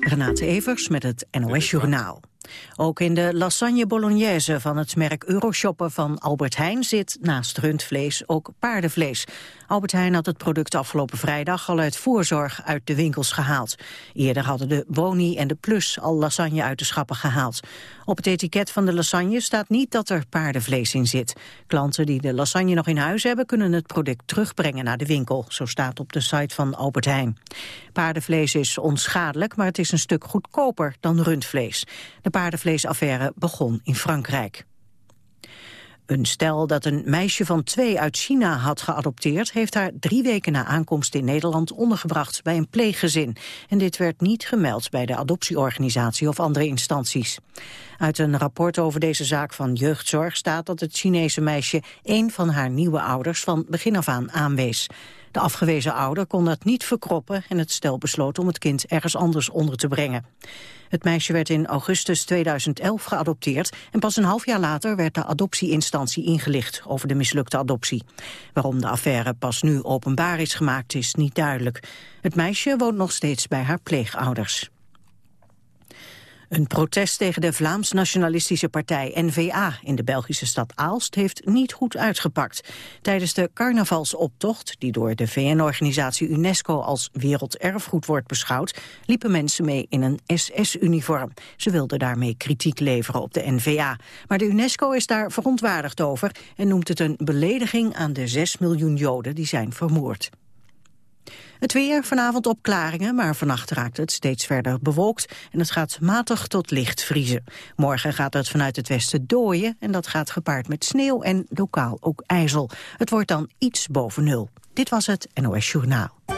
Renate Evers met het NOS Journaal. Ook in de lasagne bolognese van het merk Euroshopper van Albert Heijn zit naast rundvlees ook paardenvlees. Albert Heijn had het product afgelopen vrijdag al uit voorzorg uit de winkels gehaald. Eerder hadden de Boni en de Plus al lasagne uit de schappen gehaald. Op het etiket van de lasagne staat niet dat er paardenvlees in zit. Klanten die de lasagne nog in huis hebben kunnen het product terugbrengen naar de winkel. Zo staat op de site van Albert Heijn. Paardenvlees is onschadelijk, maar het is een stuk goedkoper dan rundvlees. De paardenvleesaffaire begon in Frankrijk. Een stel dat een meisje van twee uit China had geadopteerd... heeft haar drie weken na aankomst in Nederland ondergebracht bij een pleeggezin. En dit werd niet gemeld bij de adoptieorganisatie of andere instanties. Uit een rapport over deze zaak van jeugdzorg staat dat het Chinese meisje... een van haar nieuwe ouders van begin af aan aanwees. De afgewezen ouder kon dat niet verkroppen en het stel besloot om het kind ergens anders onder te brengen. Het meisje werd in augustus 2011 geadopteerd en pas een half jaar later werd de adoptieinstantie ingelicht over de mislukte adoptie. Waarom de affaire pas nu openbaar is gemaakt is niet duidelijk. Het meisje woont nog steeds bij haar pleegouders. Een protest tegen de Vlaams-nationalistische partij N-VA in de Belgische stad Aalst heeft niet goed uitgepakt. Tijdens de carnavalsoptocht, die door de VN-organisatie UNESCO als werelderfgoed wordt beschouwd, liepen mensen mee in een SS-uniform. Ze wilden daarmee kritiek leveren op de N-VA. Maar de UNESCO is daar verontwaardigd over en noemt het een belediging aan de 6 miljoen Joden die zijn vermoord. Het weer, vanavond opklaringen, maar vannacht raakt het steeds verder bewolkt en het gaat matig tot licht vriezen. Morgen gaat het vanuit het westen dooien en dat gaat gepaard met sneeuw en lokaal ook ijzel. Het wordt dan iets boven nul. Dit was het NOS Journaal.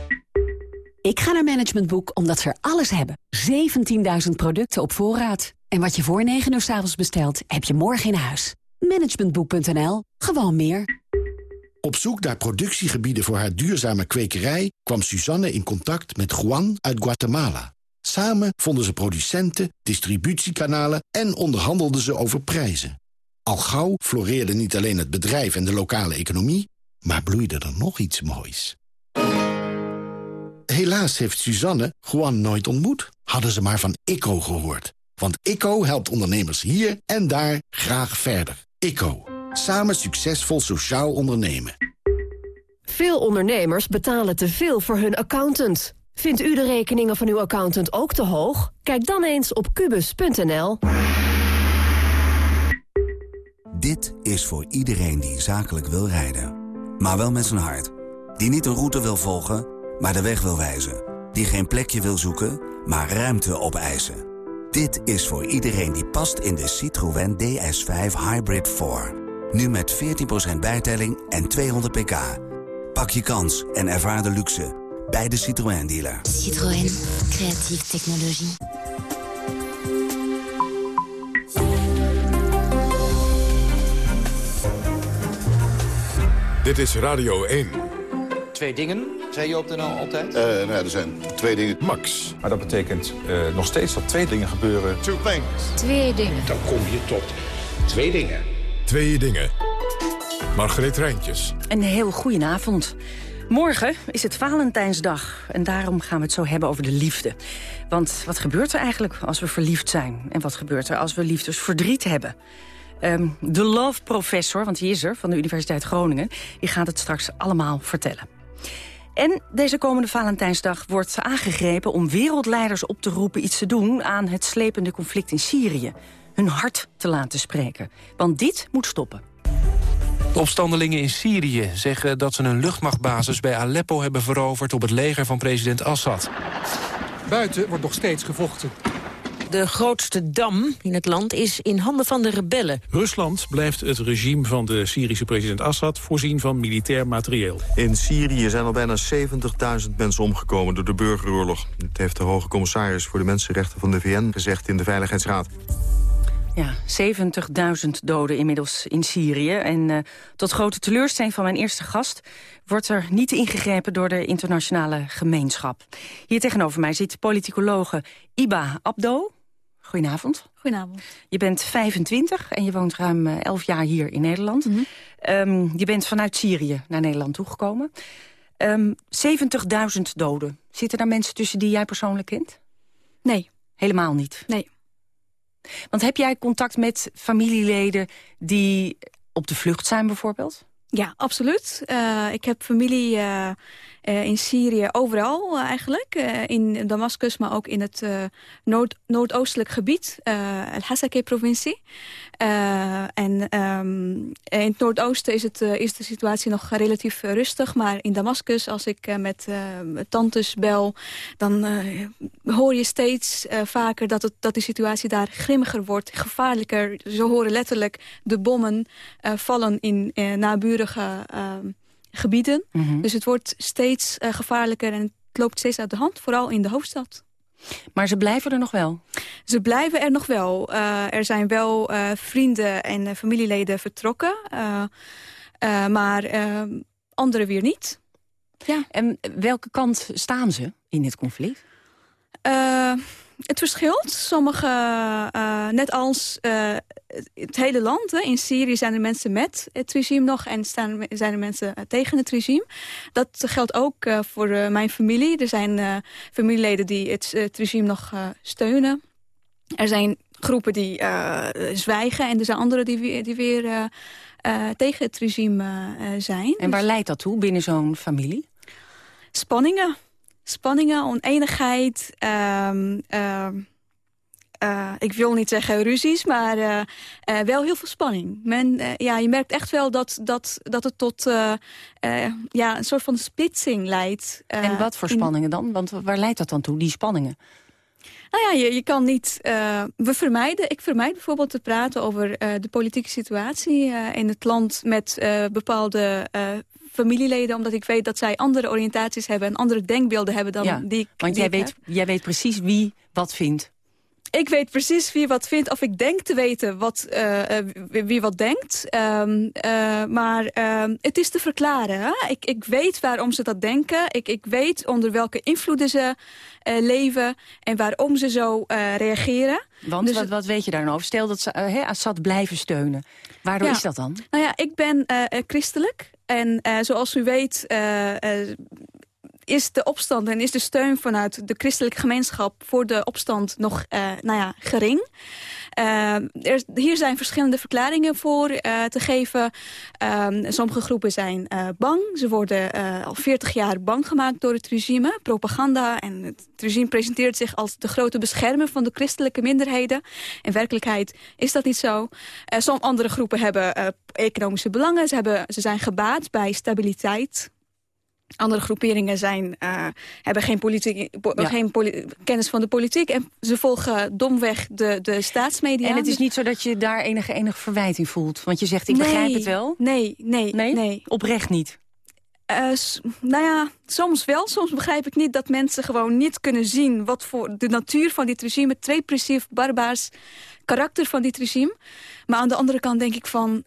Ik ga naar Management Boek omdat ze er alles hebben. 17.000 producten op voorraad. En wat je voor 9 uur s avonds bestelt, heb je morgen in huis. Managementboek.nl. Gewoon meer. Op zoek naar productiegebieden voor haar duurzame kwekerij... kwam Suzanne in contact met Juan uit Guatemala. Samen vonden ze producenten, distributiekanalen... en onderhandelden ze over prijzen. Al gauw floreerde niet alleen het bedrijf en de lokale economie... maar bloeide er nog iets moois. Helaas heeft Suzanne Juan nooit ontmoet. Hadden ze maar van ICO gehoord. Want ICO helpt ondernemers hier en daar graag verder. ICO. Samen succesvol sociaal ondernemen. Veel ondernemers betalen te veel voor hun accountant. Vindt u de rekeningen van uw accountant ook te hoog? Kijk dan eens op kubus.nl. Dit is voor iedereen die zakelijk wil rijden. Maar wel met zijn hart. Die niet een route wil volgen maar de weg wil wijzen. Die geen plekje wil zoeken, maar ruimte opeisen. Dit is voor iedereen die past in de Citroën DS5 Hybrid 4. Nu met 14% bijtelling en 200 pk. Pak je kans en ervaar de luxe bij de Citroën dealer. Citroën, creatieve technologie. Dit is Radio 1 twee dingen, zei je op de NL altijd? Uh, nou er zijn twee dingen. Max. Maar dat betekent uh, nog steeds dat twee dingen gebeuren. Two things. Twee dingen. Dan kom je tot twee dingen. Twee dingen. Margreet Rijntjes. Een heel goedenavond. Morgen is het Valentijnsdag en daarom gaan we het zo hebben over de liefde. Want wat gebeurt er eigenlijk als we verliefd zijn? En wat gebeurt er als we liefdesverdriet hebben? Um, de Love Professor, want die is er, van de Universiteit Groningen... die gaat het straks allemaal vertellen. En deze komende Valentijnsdag wordt aangegrepen om wereldleiders op te roepen iets te doen aan het slepende conflict in Syrië. Hun hart te laten spreken. Want dit moet stoppen. De opstandelingen in Syrië zeggen dat ze een luchtmachtbasis bij Aleppo hebben veroverd op het leger van president Assad. Buiten wordt nog steeds gevochten. De grootste dam in het land is in handen van de rebellen. Rusland blijft het regime van de Syrische president Assad voorzien van militair materieel. In Syrië zijn al bijna 70.000 mensen omgekomen door de burgeroorlog. Dat heeft de hoge commissaris voor de mensenrechten van de VN gezegd in de Veiligheidsraad. Ja, 70.000 doden inmiddels in Syrië. En uh, tot grote teleurstelling van mijn eerste gast... wordt er niet ingegrepen door de internationale gemeenschap. Hier tegenover mij zit politicologe Iba Abdo. Goedenavond. Goedenavond. Je bent 25 en je woont ruim 11 jaar hier in Nederland. Mm -hmm. um, je bent vanuit Syrië naar Nederland toegekomen. Um, 70.000 doden. Zitten daar mensen tussen die jij persoonlijk kent? Nee. Helemaal niet? Nee. Want heb jij contact met familieleden die op de vlucht zijn bijvoorbeeld? Ja, absoluut. Uh, ik heb familie uh, uh, in Syrië overal eigenlijk. in Damascus, maar ook in het noord noordoostelijk gebied. Al-Hasakeh-provincie. en um, in het noordoosten is, het, is de situatie nog relatief rustig. Maar in Damascus, als ik met tantes bel... dan hoor je steeds vaker dat, het, dat de situatie daar grimmiger wordt. Gevaarlijker. Ze horen letterlijk de bommen vallen in naburige uh, gebieden. Mm -hmm. Dus het wordt steeds uh, gevaarlijker en het loopt steeds uit de hand. Vooral in de hoofdstad. Maar ze blijven er nog wel? Ze blijven er nog wel. Uh, er zijn wel vrienden en familieleden vertrokken. maar anderen weer niet. Ja. En welke kant staan ze in dit conflict? Het verschilt. Sommige, uh, net als uh, het hele land. Hè. In Syrië zijn er mensen met het regime nog en staan, zijn er mensen tegen het regime. Dat geldt ook uh, voor mijn familie. Er zijn familieleden die het, het regime nog steunen. Er zijn groepen die zwijgen en er zijn anderen die, die weer tegen het regime zijn. En waar dus... leidt dat toe binnen zo'n familie? Spanningen spanningen, oneenigheid. Uh, uh, uh, ik wil niet zeggen ruzies, maar uh, wel heel veel spanning. Men, ja, je merkt echt wel dat, dat, dat het tot ja, een soort van splitsing leidt. en wat voor spanningen dan? Want waar leidt dat dan toe, die spanningen? Nou ja, je, je kan niet... we vermijden, ik vermijd bijvoorbeeld te praten over de politieke situatie in het land... met bepaalde familieleden, omdat ik weet dat zij andere oriëntaties hebben... en andere denkbeelden hebben dan ja, die ik Want die jij, ik weet, jij weet precies wie wat vindt. Ik weet precies wie wat vindt, of ik denk te weten wat, uh, wie wat denkt. Um, uh, maar uh, het is te verklaren. Hè? Ik, ik weet waarom ze dat denken. Ik, ik weet onder welke invloeden ze leven en waarom ze zo reageren. Want dus, wat, wat weet je daar nou over? Stel dat ze Assad blijven steunen. Waardoor ja. is dat dan? Nou ja, ik ben christelijk. En zoals u weet is de opstand en is de steun vanuit de christelijke gemeenschap voor de opstand nog nou ja, gering. Uh, er, hier zijn verschillende verklaringen voor uh, te geven. Um, sommige groepen zijn bang. Ze worden al 40 jaar bang gemaakt door het regime. Propaganda en het regime presenteert zich als de grote beschermer van de christelijke minderheden. In werkelijkheid is dat niet zo. sommige andere groepen hebben economische belangen. Ze, hebben, ze zijn gebaat bij stabiliteit andere groeperingen zijn, uh, hebben geen, politiek, ja. geen poli kennis van de politiek... en ze volgen domweg de, de staatsmedia. En het is niet zo dat je daar enige, enige verwijting voelt? Want je zegt, ik nee, begrijp het wel. Nee, nee, nee. nee. Oprecht niet? Uh, nou ja, soms wel. Soms begrijp ik niet dat mensen gewoon niet kunnen zien... wat voor de natuur van dit regime, het repressief, barbaars karakter van dit regime. Maar aan de andere kant denk ik van...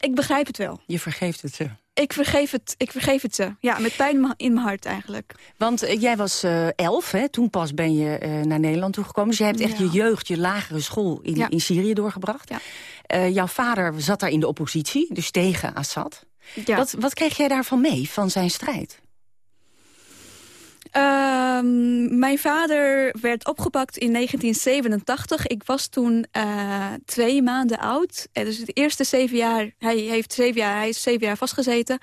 ik begrijp het wel. Je vergeeft het ze. Ik vergeef, het, ik vergeef het ze. Ja, met pijn in mijn hart eigenlijk. Want uh, jij was uh, elf, hè? toen pas ben je uh, naar Nederland toegekomen. Dus jij hebt echt ja. je jeugd, je lagere school in, ja. in Syrië doorgebracht. Ja. jouw vader zat daar in de oppositie, dus tegen Assad. Ja. Wat, wat kreeg jij daarvan mee, van zijn strijd? Uh, mijn vader werd opgepakt in 1987. Ik was toen uh, twee maanden oud. Dus de eerste zeven jaar, hij, heeft zeven jaar, hij is zeven jaar vastgezeten.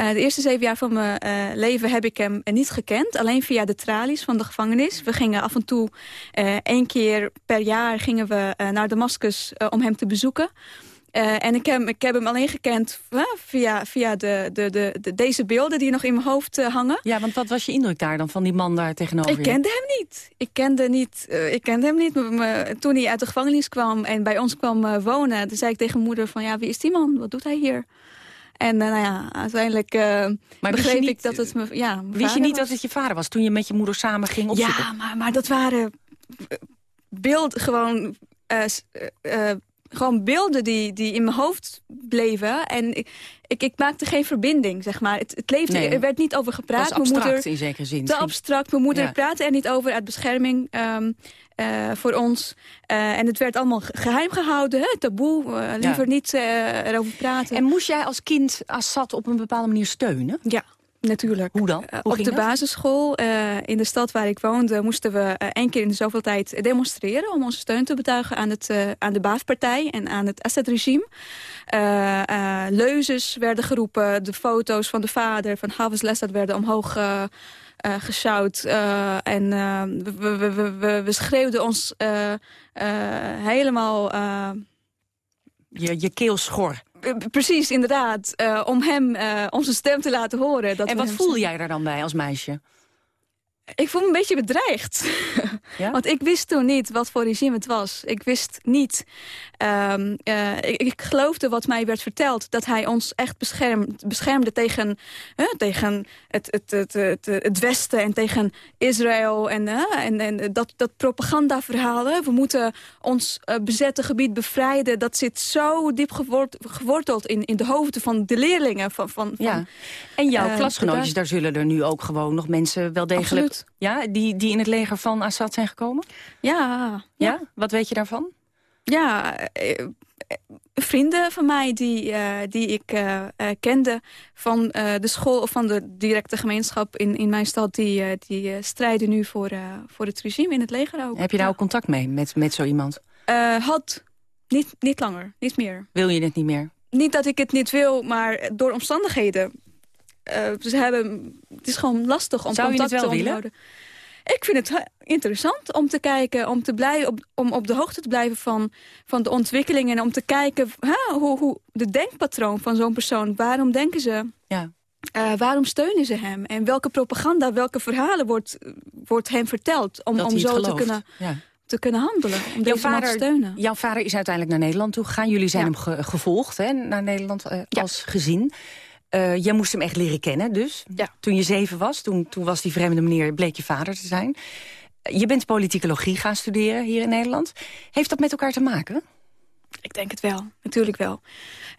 Uh, de eerste zeven jaar van mijn leven heb ik hem niet gekend. Alleen via de tralies van de gevangenis. We gingen af en toe, uh, één keer per jaar gingen we naar Damascus om hem te bezoeken. Uh, en ik heb, ik heb hem alleen gekend uh, via, via de, de, de, de, deze beelden die nog in mijn hoofd uh, hangen. Ja, want wat was je indruk daar dan van die man daar tegenover Ik kende hem niet. Ik kende, niet, ik kende hem niet. toen hij uit de gevangenis kwam en bij ons kwam wonen... toen zei ik tegen mijn moeder van, ja, wie is die man? Wat doet hij hier? En nou ja, uiteindelijk maar begreep niet, ik dat het me, ja, Wist je niet dat het je vader was toen je met je moeder samen ging opzoeken? Ja, maar, maar dat waren beeld gewoon gewoon beelden die, die in mijn hoofd bleven. En ik, ik, ik maakte geen verbinding, zeg maar. Het, het leefde, er werd niet over gepraat. Het abstract mijn moeder, in zekere zin. Te abstract. Mijn moeder ja. praatte er niet over uit bescherming um, uh, voor ons. Uh, en het werd allemaal geheim gehouden, hè, taboe. Uh, liever ja. niet erover praten. En moest jij als kind Assad op een bepaalde manier steunen? Ja. Natuurlijk. Hoe dan? Hoe op de basisschool uh, in de stad waar ik woonde... moesten we uh, één keer in de zoveel tijd demonstreren... om onze steun te betuigen aan, het, uh, aan de Baafpartij en aan het Assad-regime. leuzes werden geroepen. De foto's van de vader van Hafiz Lessad werden omhoog uh, gesjouwd. en we, we, we, we, we schreeuwden ons helemaal... je, je keel schor. Precies, inderdaad. Uh, om hem uh, onze stem te laten horen. Dat en wat voel jij daar dan bij als meisje? Ik voel me een beetje bedreigd. Ja? Want ik wist toen niet wat voor regime het was. Ik wist niet... Um, uh, ik, ik, geloofde wat mij werd verteld. Dat hij ons echt beschermde, beschermde tegen, uh, tegen het, het, het, het, het Westen en tegen Israël. En, uh, en, en dat, dat propagandaverhaal. We moeten ons bezette gebied bevrijden. Dat zit zo diep gewort, geworteld in, in de hoofden van de leerlingen. Van, van, ja. van, en jouw klasgenootjes, daar zullen er nu ook gewoon nog mensen wel degelijk... Ja, die, die in het leger van Assad zijn gekomen? Ja. Ja? ja? Wat weet je daarvan? Ja, eh, vrienden van mij die, uh, die ik uh, kende van de school of van de directe gemeenschap in, in mijn stad... die, die strijden nu voor, voor het regime in het leger ook. Heb je daar ook contact mee, met, met zo iemand? had. Niet, niet langer, niet meer. Wil je het niet meer? Niet dat ik het niet wil, maar door omstandigheden ze hebben, het is gewoon lastig om Zou contact te onderhouden. Ik vind het interessant om te kijken, om, te blij, op, om op de hoogte te blijven van, van de ontwikkelingen. En om te kijken hè, hoe, hoe de denkpatroon van zo'n persoon, waarom denken ze? Ja. Uh, waarom steunen ze hem? En welke propaganda, welke verhalen wordt, wordt hem verteld? Om, om zo te kunnen, ja. te kunnen handelen, om jouw deze man vader, te steunen. Jouw vader is uiteindelijk naar Nederland toe gegaan. Jullie zijn Ja. hem ge- gevolgd hè, naar Nederland uh, als gezin. Uh, jij moest hem echt leren kennen dus. Ja. Toen je zeven was, toen, toen was die vreemde meneer, bleek je vader te zijn. Je bent politicologie gaan studeren hier in Nederland. Heeft dat met elkaar te maken? Ik denk het wel, natuurlijk wel.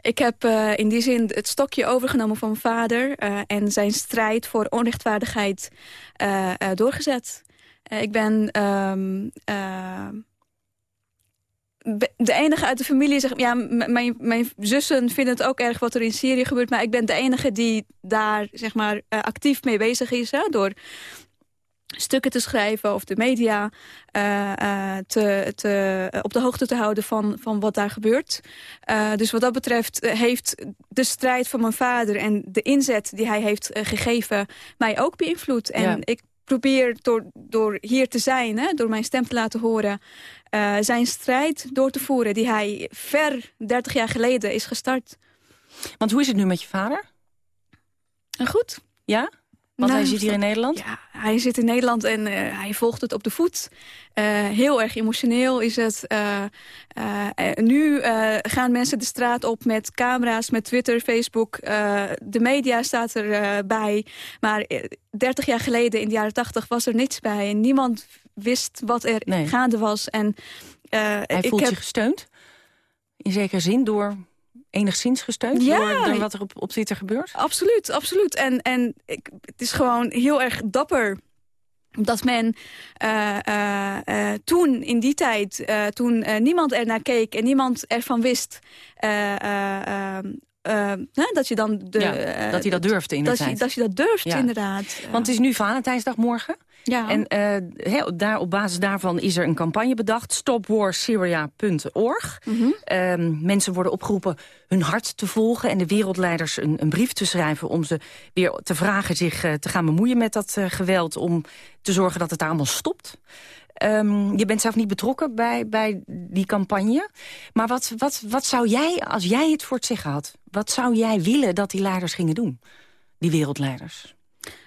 Ik heb uh, in die zin het stokje overgenomen van mijn vader... Uh, en zijn strijd voor onrechtvaardigheid doorgezet. ik ben... Um, de enige uit de familie zegt... Ja, mijn, mijn zussen vinden het ook erg wat er in Syrië gebeurt... maar ik ben de enige die daar zeg maar, actief mee bezig is... Hè, door stukken te schrijven of de media uh, uh, te, te, uh, op de hoogte te houden van, van wat daar gebeurt. dus wat dat betreft heeft de strijd van mijn vader en de inzet die hij heeft gegeven mij ook beïnvloed. En Ja. ik probeer door, door hier te zijn, hè, door mijn stem te laten horen... zijn strijd door te voeren die hij ver 30 jaar geleden is gestart. Want hoe is het nu met je vader? En goed. Ja? Want Nou, hij zit hier in Nederland? Ja, hij zit in Nederland en uh, hij volgt het op de voet. Uh, heel erg emotioneel is het. Uh, nu gaan mensen de straat op met camera's, met Twitter, Facebook. de media staat erbij. maar 30 jaar geleden, in de jaren 80, was er niets bij. En niemand wist wat er Nee. gaande was. En, Hij ik voelt heb, zich gesteund? In zekere zin door enigszins gesteund Ja. door, wat er op, op Twitter gebeurt? Absoluut, absoluut. En, en ik, het is gewoon heel erg dapper dat men uh, uh, uh, toen, in die tijd, toen niemand er naar keek en niemand ervan wist... Hè, dat je dan... De, Ja, dat hij dat durfde in de dat je, dat je dat durft, Ja. inderdaad. Want het is nu Valentijnsdag morgen. Ja. En uh, daar, op basis daarvan is er een campagne bedacht. Stopwarsyria.org. Mm mensen worden opgeroepen hun hart te volgen... en de wereldleiders een, een brief te schrijven... om ze weer te vragen zich uh, te gaan bemoeien met dat uh, geweld... om te zorgen dat het daar allemaal stopt. Um, je bent zelf niet betrokken bij, bij die campagne. Maar wat, wat, wat zou jij, als jij het voor het zeggen had... wat zou jij willen dat die leiders gingen doen? Die wereldleiders.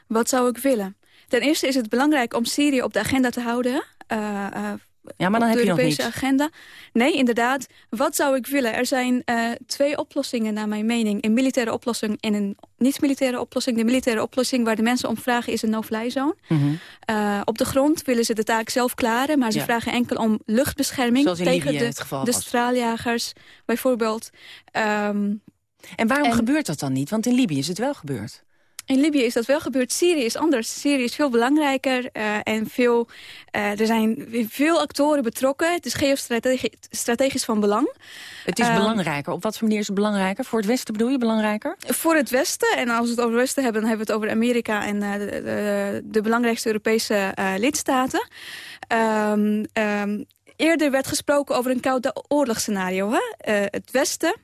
Wat zou ik willen? Ten eerste is het belangrijk om Syrië op de agenda te houden. Uh, uh, ja, maar dan heb je Europese nog agenda. Nee, inderdaad. Wat zou ik willen? Er zijn uh, twee oplossingen naar mijn mening. Een militaire oplossing en een niet-militaire oplossing. De militaire oplossing waar de mensen om vragen is een no-fly zone. Mm -hmm. uh, op de grond willen ze de taak zelf klaren. Maar ze ja. vragen enkel om luchtbescherming tegen de, de straaljagers. Bijvoorbeeld. Um, en waarom en, gebeurt dat dan niet? Want in Libië is het wel gebeurd. In Libië is dat wel gebeurd. Syrië is anders. Syrië is veel belangrijker uh, en veel, uh, er zijn veel actoren betrokken. Het is geostrategisch strategisch van belang. Het is uh, belangrijker. Op wat voor manier is het belangrijker? Voor het Westen bedoel je belangrijker? Voor het Westen. En als we het over het Westen hebben, dan hebben we het over Amerika en de, de, de, belangrijkste Europese lidstaten. Um, um, eerder werd gesproken over een koude oorlogsscenario. Hè? het Westen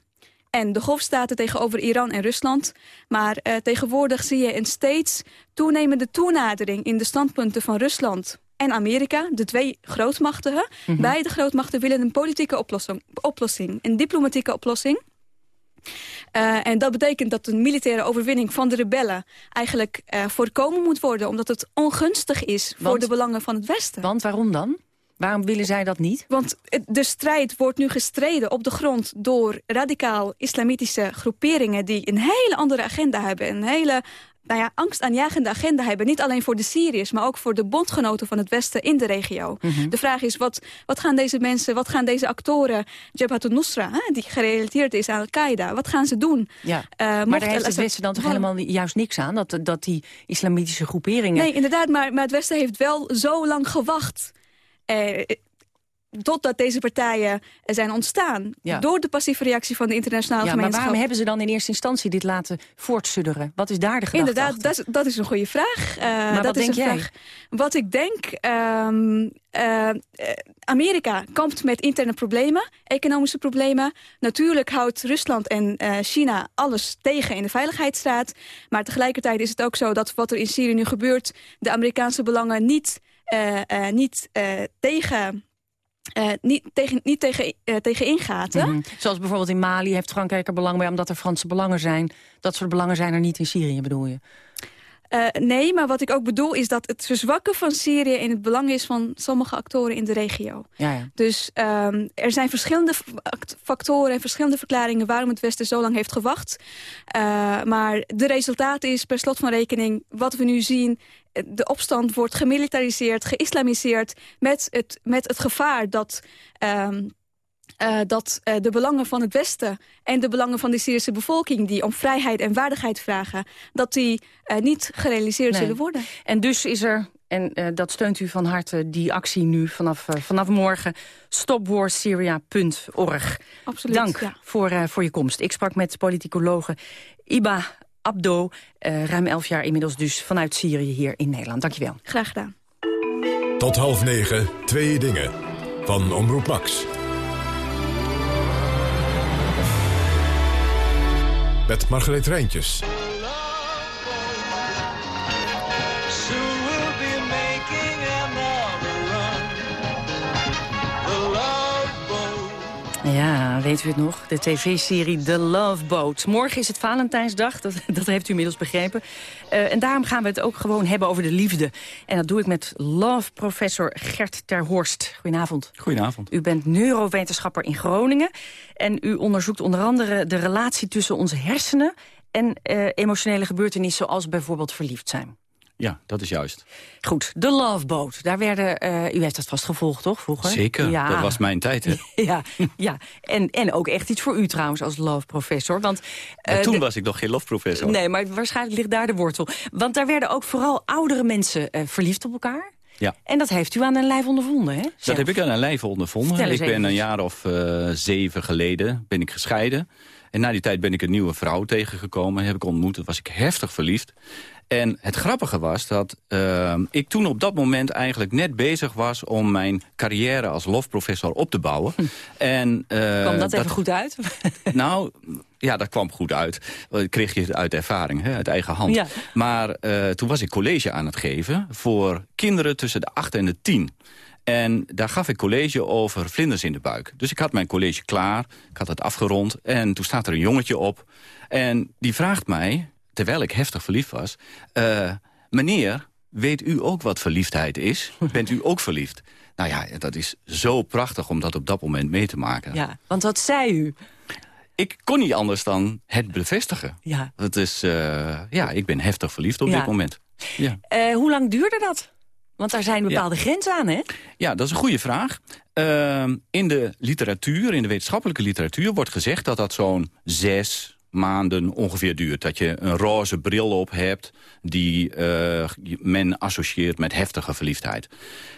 en de golfstaten tegenover Iran en Rusland. Maar uh, tegenwoordig zie je een steeds toenemende toenadering in de standpunten van Rusland en Amerika, de twee grootmachten. Mm -hmm. Beide grootmachten willen een politieke oplossing, oplossing een diplomatieke oplossing. Uh, en dat betekent dat een militaire overwinning van de rebellen eigenlijk uh, voorkomen moet worden, omdat het ongunstig is Want, voor de belangen van het Westen. Want waarom dan? Waarom willen zij dat niet? Want de strijd wordt nu gestreden op de grond door radicaal-islamitische groeperingen... die een hele andere agenda hebben, een hele nou ja, angstaanjagende agenda hebben. Niet alleen voor de Syriërs, maar ook voor de bondgenoten van het Westen in de regio. Mm -hmm. De vraag is, wat, wat gaan deze mensen, wat gaan deze actoren... Jabhat al-Nusra, die gerelateerd is aan Al-Qaeda, wat gaan ze doen? Ja. Uh, maar daar heeft het Westen dan toch helemaal juist niks aan? Dat, dat die islamitische groeperingen... Nee, inderdaad, maar, maar het Westen heeft wel zo lang gewacht... Uh, totdat deze partijen zijn ontstaan. Ja. Door de passieve reactie van de internationale ja, gemeenschap. Maar waarom hebben ze dan in eerste instantie dit laten voortsudderen? Wat is daar de gedachte Inderdaad, dat is, dat is, een goede vraag. Uh, maar dat wat is denk een jij? Vraag. Wat ik denk... Um, uh, Amerika kampt met interne problemen, economische problemen. Natuurlijk houdt Rusland en uh, China alles tegen in de Veiligheidsraad. Maar tegelijkertijd is het ook zo dat wat er in Syrië nu gebeurt... de Amerikaanse belangen niet, niet tegen... Uh, niet tegen, niet tegen, uh, tegen ingaat. Mm -hmm. Zoals bijvoorbeeld in Mali heeft Frankrijk er belang bij... omdat er Franse belangen zijn. Dat soort belangen zijn er niet in Syrië, bedoel je? Uh, nee, maar wat ik ook bedoel is dat het verzwakken van Syrië... in het belang is van sommige actoren in de regio. Ja, ja. Dus um, er zijn verschillende factoren en verschillende verklaringen... waarom het Westen zo lang heeft gewacht. Uh, maar de resultaat is per slot van rekening wat we nu zien de opstand wordt gemilitariseerd, geïslamiseerd... met het, met het gevaar dat... Um, uh, dat uh, de belangen van het Westen en de belangen van de Syrische bevolking... die om vrijheid en waardigheid vragen... dat die uh, niet gerealiseerd nee. zullen worden. En dus is er, en dat steunt u van harte, die actie nu vanaf, vanaf morgen... stopwarsyria.org. Absoluut, Dank ja. voor, voor je komst. Ik sprak met politicologe Iba Abdo, uh, ruim elf jaar inmiddels dus vanuit Syrië hier in Nederland. Dankjewel. Graag gedaan. Tot half negen, twee dingen. Van Omroep Max. Met Margreet Rijntjes. Ja, weet u het nog? De tv-serie The Love Boat. Morgen is het Valentijnsdag, dat, dat heeft u inmiddels begrepen. Uh, en daarom gaan we het ook gewoon hebben over de liefde. En dat doe ik met love-professor Gert Terhorst. Goedenavond. Goedenavond. U bent neurowetenschapper in Groningen. En u onderzoekt onder andere de relatie tussen onze hersenen... en uh, emotionele gebeurtenissen zoals bijvoorbeeld verliefd zijn. Ja, dat is juist. Goed, de Love Boat. Daar werden, uh, u heeft dat vast gevolgd, toch, vroeger? Zeker, ja. dat was mijn tijd, hè? ja, ja. En, en ook echt iets voor u trouwens als Love Professor. Want, uh, ja, toen de... was ik nog geen Love Professor. Nee, maar waarschijnlijk ligt daar de wortel. Want daar werden ook vooral oudere mensen uh, verliefd op elkaar. Ja. En dat heeft u aan een lijf ondervonden, hè? Zelf. Dat heb ik aan een lijf ondervonden. Ik ben even. een jaar of zeven geleden ben ik gescheiden. En na die tijd ben ik een nieuwe vrouw tegengekomen. Heb ik ontmoet, was ik heftig verliefd. En het grappige was dat uh, ik toen op dat moment eigenlijk net bezig was... om mijn carrière als lofprofessor op te bouwen. Hm. En, uh, kwam dat, even goed uit? nou, ja, dat kwam goed uit. Dat kreeg je uit ervaring, hè, uit eigen hand. Ja. Maar uh, toen was ik college aan het geven... voor kinderen tussen de 8 en de 10. En daar gaf ik college over vlinders in de buik. Dus ik had mijn college klaar, ik had het afgerond... en toen staat er een jongetje op. En die vraagt mij, terwijl ik heftig verliefd was... Uh, meneer, weet u ook wat verliefdheid is? Bent u ook verliefd? Nou ja, dat is zo prachtig om dat op dat moment mee te maken. Ja, want wat zei u? Ik kon niet anders dan het bevestigen. Ja. Dat is, uh, ja, ik ben heftig verliefd op ja. dit moment. Ja. Uh, hoe lang duurde dat? Want daar zijn bepaalde ja. grenzen aan, hè? Ja, dat is een goede vraag. Uh, in de literatuur, in de wetenschappelijke literatuur... wordt gezegd dat dat zo'n zes maanden ongeveer duurt. Dat je een roze bril op hebt die uh, men associeert met heftige verliefdheid.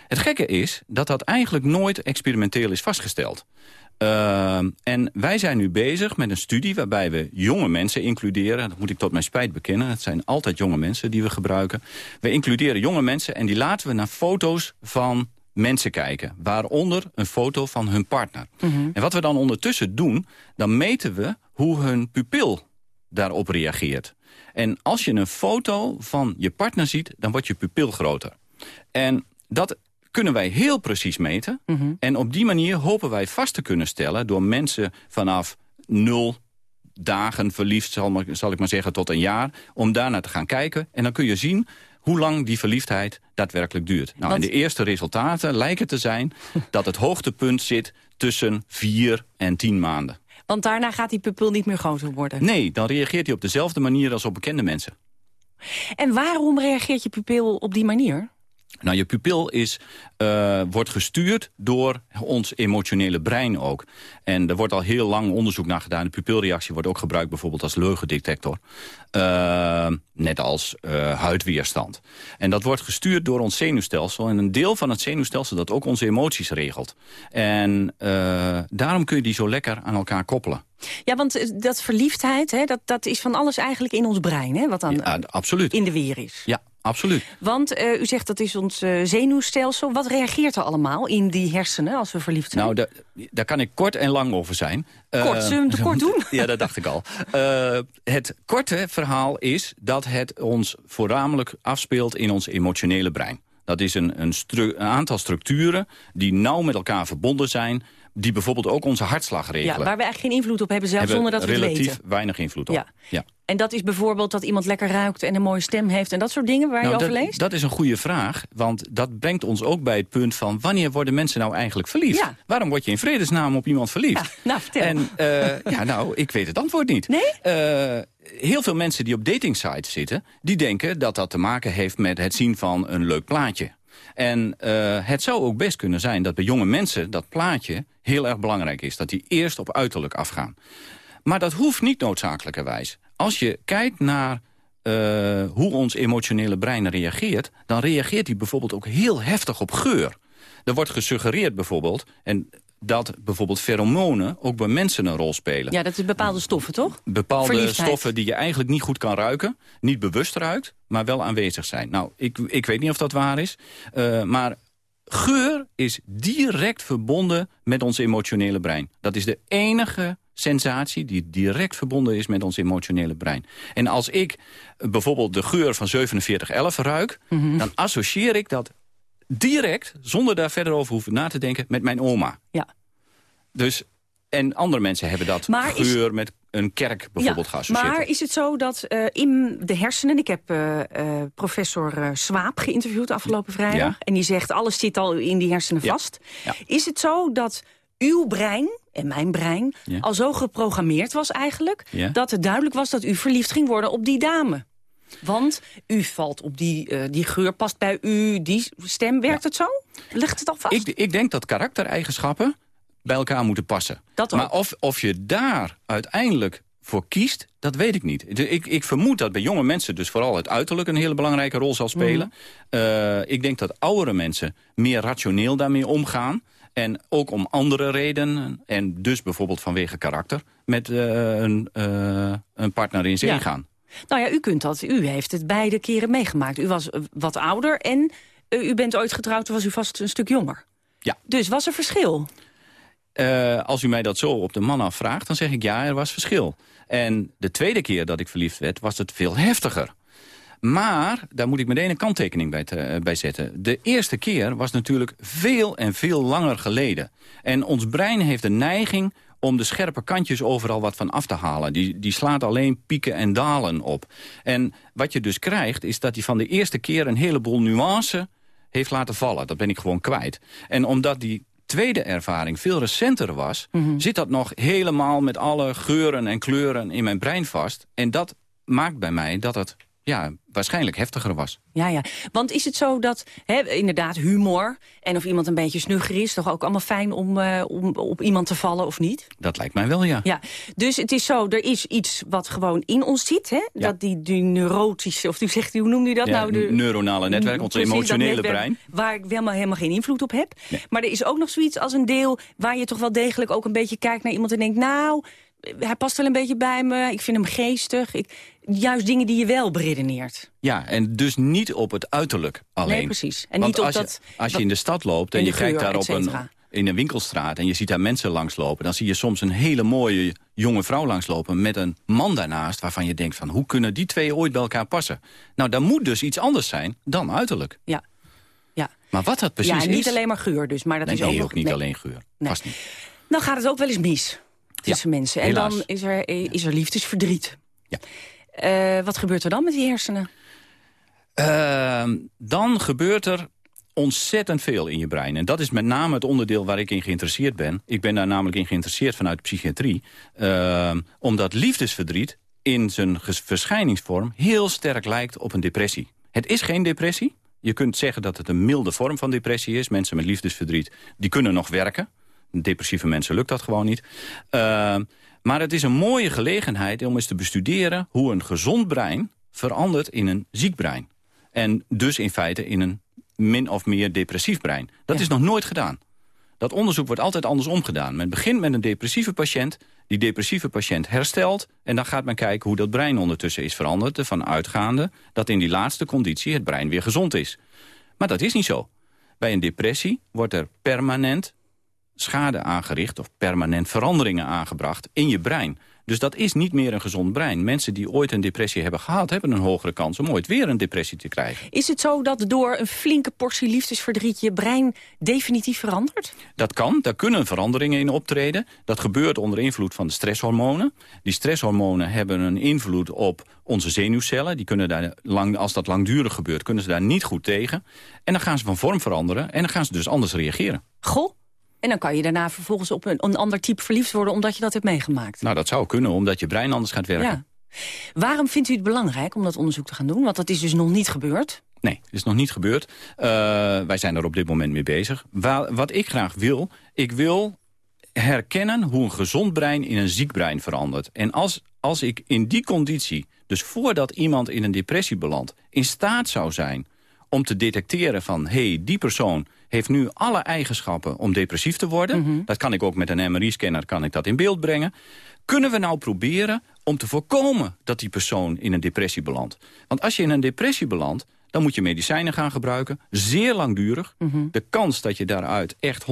Het gekke is dat dat eigenlijk nooit experimenteel is vastgesteld. Uh, en wij zijn nu bezig met een studie waarbij we jonge mensen includeren. Dat moet ik tot mijn spijt bekennen. Het zijn altijd jonge mensen die we gebruiken. We includeren jonge mensen en die laten we naar foto's van mensen kijken. Waaronder een foto van hun partner. Mhm. Mm -hmm. En wat we dan ondertussen doen, dan meten we hoe hun pupil daarop reageert. En als je een foto van je partner ziet, dan wordt je pupil groter. En dat kunnen wij heel precies meten. Mhm. Mm -hmm. En op die manier hopen wij vast te kunnen stellen... door mensen vanaf nul dagen verliefd, zal, maar, zal ik maar zeggen, tot een jaar... om daarnaar te gaan kijken. En dan kun je zien hoe lang die verliefdheid daadwerkelijk duurt. Nou, Want... en de eerste resultaten lijken te zijn dat het hoogtepunt zit tussen vier en tien maanden. Want daarna gaat die pupil niet meer groter worden? Nee, dan reageert hij op dezelfde manier als op bekende mensen. En waarom reageert je pupil op die manier? Nou, je pupil is, uh, wordt gestuurd door ons emotionele brein ook. En er wordt al heel lang onderzoek naar gedaan. De pupilreactie wordt ook gebruikt bijvoorbeeld als leugendetector. Uh, net als uh, huidweerstand. En dat wordt gestuurd door ons zenuwstelsel. En een deel van het zenuwstelsel dat ook onze emoties regelt. En daarom kun je die zo lekker aan elkaar koppelen. Ja, want dat verliefdheid, hè, dat, dat is van alles eigenlijk in ons brein. Hè, wat dan ja, absoluut. in de weer is. Ja, absoluut. Want uh, u zegt dat is ons uh, zenuwstelsel. Wat reageert er allemaal in die hersenen als we verliefd zijn? Nou, da daar kan ik kort en lang over zijn. Kort, uh, zullen we het kort doen? ja, dat dacht ik al. het korte verhaal is dat het ons voornamelijk afspeelt in ons emotionele brein. Dat is een, een, een aantal structuren die nauw met elkaar verbonden zijn die bijvoorbeeld ook onze hartslag regelen. Ja, waar we eigenlijk geen invloed op hebben, zelfs hebben zonder dat we het weten. relatief weinig invloed op. Ja. ja. En dat is bijvoorbeeld dat iemand lekker ruikt en een mooie stem heeft... en dat soort dingen waar nou, je dat, over leest? Dat is een goede vraag, want dat brengt ons ook bij het punt van... wanneer worden mensen nou eigenlijk verliefd? Ja. Waarom word je in vredesnaam op iemand verliefd? Ja, nou, vertel. En uh, ja, nou, ik weet het antwoord niet. Nee? Uh, heel veel mensen die op datingsites zitten... die denken dat dat te maken heeft met het zien van een leuk plaatje. En uh, het zou ook best kunnen zijn dat bij jonge mensen dat plaatje heel erg belangrijk is. Dat die eerst op uiterlijk afgaan. Maar dat hoeft niet noodzakelijkerwijs. Als je kijkt naar uh, hoe ons emotionele brein reageert... dan reageert hij bijvoorbeeld ook heel heftig op geur. Er wordt gesuggereerd bijvoorbeeld... en dat bijvoorbeeld pheromonen ook bij mensen een rol spelen. Ja, dat is bepaalde stoffen, toch? Bepaalde stoffen die je eigenlijk niet goed kan ruiken. Niet bewust ruikt, maar wel aanwezig zijn. Nou, ik, ik weet niet of dat waar is. Uh, maar geur is direct verbonden met ons emotionele brein. Dat is de enige sensatie die direct verbonden is met ons emotionele brein. En als ik bijvoorbeeld de geur van 4711 ruik... Mm -hmm. dan associeer ik dat direct, zonder daar verder over hoeven na te denken, met mijn oma. Ja. Dus, en andere mensen hebben dat maar geur is... met een kerk bijvoorbeeld ja, geassocieerd. Maar is het zo dat uh, in de hersenen... Ik heb uh, uh, professor Swaap geïnterviewd afgelopen vrijdag... Ja. en die zegt, alles zit al in die hersenen ja. vast. Is het zo dat uw brein en mijn brein al zo geprogrammeerd was eigenlijk... dat het duidelijk was dat u verliefd ging worden op die dame? Want u valt op die, uh, die geur, past bij u, die stem. Werkt ja. het zo? Ligt het al vast? Ik, ik denk dat karaktereigenschappen bij elkaar moeten passen. Dat maar of, of je daar uiteindelijk voor kiest, dat weet ik niet. Ik, ik vermoed dat bij jonge mensen dus vooral het uiterlijk... een hele belangrijke rol zal spelen. Mm. Uh, ik denk dat oudere mensen meer rationeel daarmee omgaan... En ook om andere redenen, en dus bijvoorbeeld vanwege karakter... met uh, een, uh, een partner in zee ja. gaan. Nou ja, u kunt dat. U heeft het beide keren meegemaakt. U was eh, wat ouder en eh, u bent ooit getrouwd, toen was u vast een stuk jonger. Ja. Dus was er verschil? Eh, als u mij dat zo op de man afvraagt, dan zeg ik ja, er was verschil. En de tweede keer dat ik verliefd werd, was het veel heftiger. Maar, daar moet ik meteen een kanttekening bij, te, bij zetten. De eerste keer was natuurlijk veel en veel langer geleden. En ons brein heeft de neiging om de scherpe kantjes overal wat van af te halen. Die, die slaat alleen pieken en dalen op. En wat je dus krijgt, is dat hij van de eerste keer... een heleboel nuance heeft laten vallen. Dat ben ik gewoon kwijt. En omdat die tweede ervaring veel recenter was... zit dat nog helemaal met alle geuren en kleuren in mijn brein vast. En dat maakt bij mij dat het ja, waarschijnlijk heftiger was. Ja, ja. Want is het zo dat, hè, inderdaad, humor... en of iemand een beetje snugger is... toch ook allemaal fijn om, uh, om op iemand te vallen of niet? Dat lijkt mij wel, ja. ja. Dus het is zo, er is iets wat gewoon in ons zit. Hè? Ja. Dat die, die neurotische, of u zegt, hoe noemt u dat ja, nou? De, neuronale netwerk, ons emotionele netwerk, brein. Waar ik helemaal, helemaal geen invloed op heb. Nee. Maar er is ook nog zoiets als een deel... waar je toch wel degelijk ook een beetje kijkt naar iemand en denkt... nou, hij past wel een beetje bij me, ik vind hem geestig. Ik, juist dingen die je wel beredeneert. Ja, en dus niet op het uiterlijk alleen. Nee, precies. En Want niet op als, dat, je, als je in de stad loopt en je kijkt daar op een, in een winkelstraat... en je ziet daar mensen langslopen... dan zie je soms een hele mooie jonge vrouw langslopen... met een man daarnaast waarvan je denkt van... hoe kunnen die twee ooit bij elkaar passen? Nou, daar moet dus iets anders zijn dan uiterlijk. Ja. ja. Maar wat dat precies is... Ja, niet alleen maar geur dus, maar dat nee, is ook, nee, ook niet nee. alleen geur. Nee. Vast niet. Dan gaat het ook wel eens mis tussen ja, mensen. En helaas. dan is er, is er liefdesverdriet. Ja. Uh, wat gebeurt er dan met die hersenen? Uh, dan gebeurt er ontzettend veel in je brein. En dat is met name het onderdeel waar ik in geïnteresseerd ben. Ik ben daar namelijk in geïnteresseerd vanuit psychiatrie. Uh, omdat liefdesverdriet in zijn verschijningsvorm heel sterk lijkt op een depressie. Het is geen depressie. Je kunt zeggen dat het een milde vorm van depressie is. Mensen met liefdesverdriet die kunnen nog werken. Depressieve mensen lukt dat gewoon niet. Uh, maar het is een mooie gelegenheid om eens te bestuderen... hoe een gezond brein verandert in een ziek brein. En dus in feite in een min of meer depressief brein. Dat ja. is nog nooit gedaan. Dat onderzoek wordt altijd andersom gedaan. Men begint met een depressieve patiënt. Die depressieve patiënt herstelt. En dan gaat men kijken hoe dat brein ondertussen is veranderd. Ervan uitgaande dat in die laatste conditie het brein weer gezond is. Maar dat is niet zo. Bij een depressie wordt er permanent schade aangericht... of permanent veranderingen aangebracht in je brein. Dus dat is niet meer een gezond brein. Mensen die ooit een depressie hebben gehad... hebben een hogere kans om ooit weer een depressie te krijgen. Is het zo dat door een flinke portie liefdesverdriet... je brein definitief verandert? Dat kan. Daar kunnen veranderingen in optreden. Dat gebeurt onder invloed van de stresshormonen. Die stresshormonen hebben een invloed op onze zenuwcellen. Die kunnen daar lang, als dat langdurig gebeurt, kunnen ze daar niet goed tegen. En dan gaan ze van vorm veranderen. En dan gaan ze dus anders reageren. Goh. En dan kan je daarna vervolgens op een, een ander type verliefd worden... omdat je dat hebt meegemaakt. Nou, dat zou kunnen, omdat je brein anders gaat werken. Ja. Waarom vindt u het belangrijk om dat onderzoek te gaan doen? Want dat is dus nog niet gebeurd. Nee, dat is nog niet gebeurd. Uh, wij zijn er op dit moment mee bezig. Wat ik graag wil, ik wil herkennen hoe een gezond brein in een ziek brein verandert. En als, als ik in die conditie, dus voordat iemand in een depressie belandt... in staat zou zijn om te detecteren van... hé, hey, die persoon heeft nu alle eigenschappen om depressief te worden. Mm -hmm. Dat kan ik ook met een MRI-scanner kan ik dat in beeld brengen. Kunnen we nou proberen om te voorkomen dat die persoon in een depressie belandt? Want als je in een depressie belandt, dan moet je medicijnen gaan gebruiken. Zeer langdurig. Mm -hmm. De kans dat je daaruit echt 100%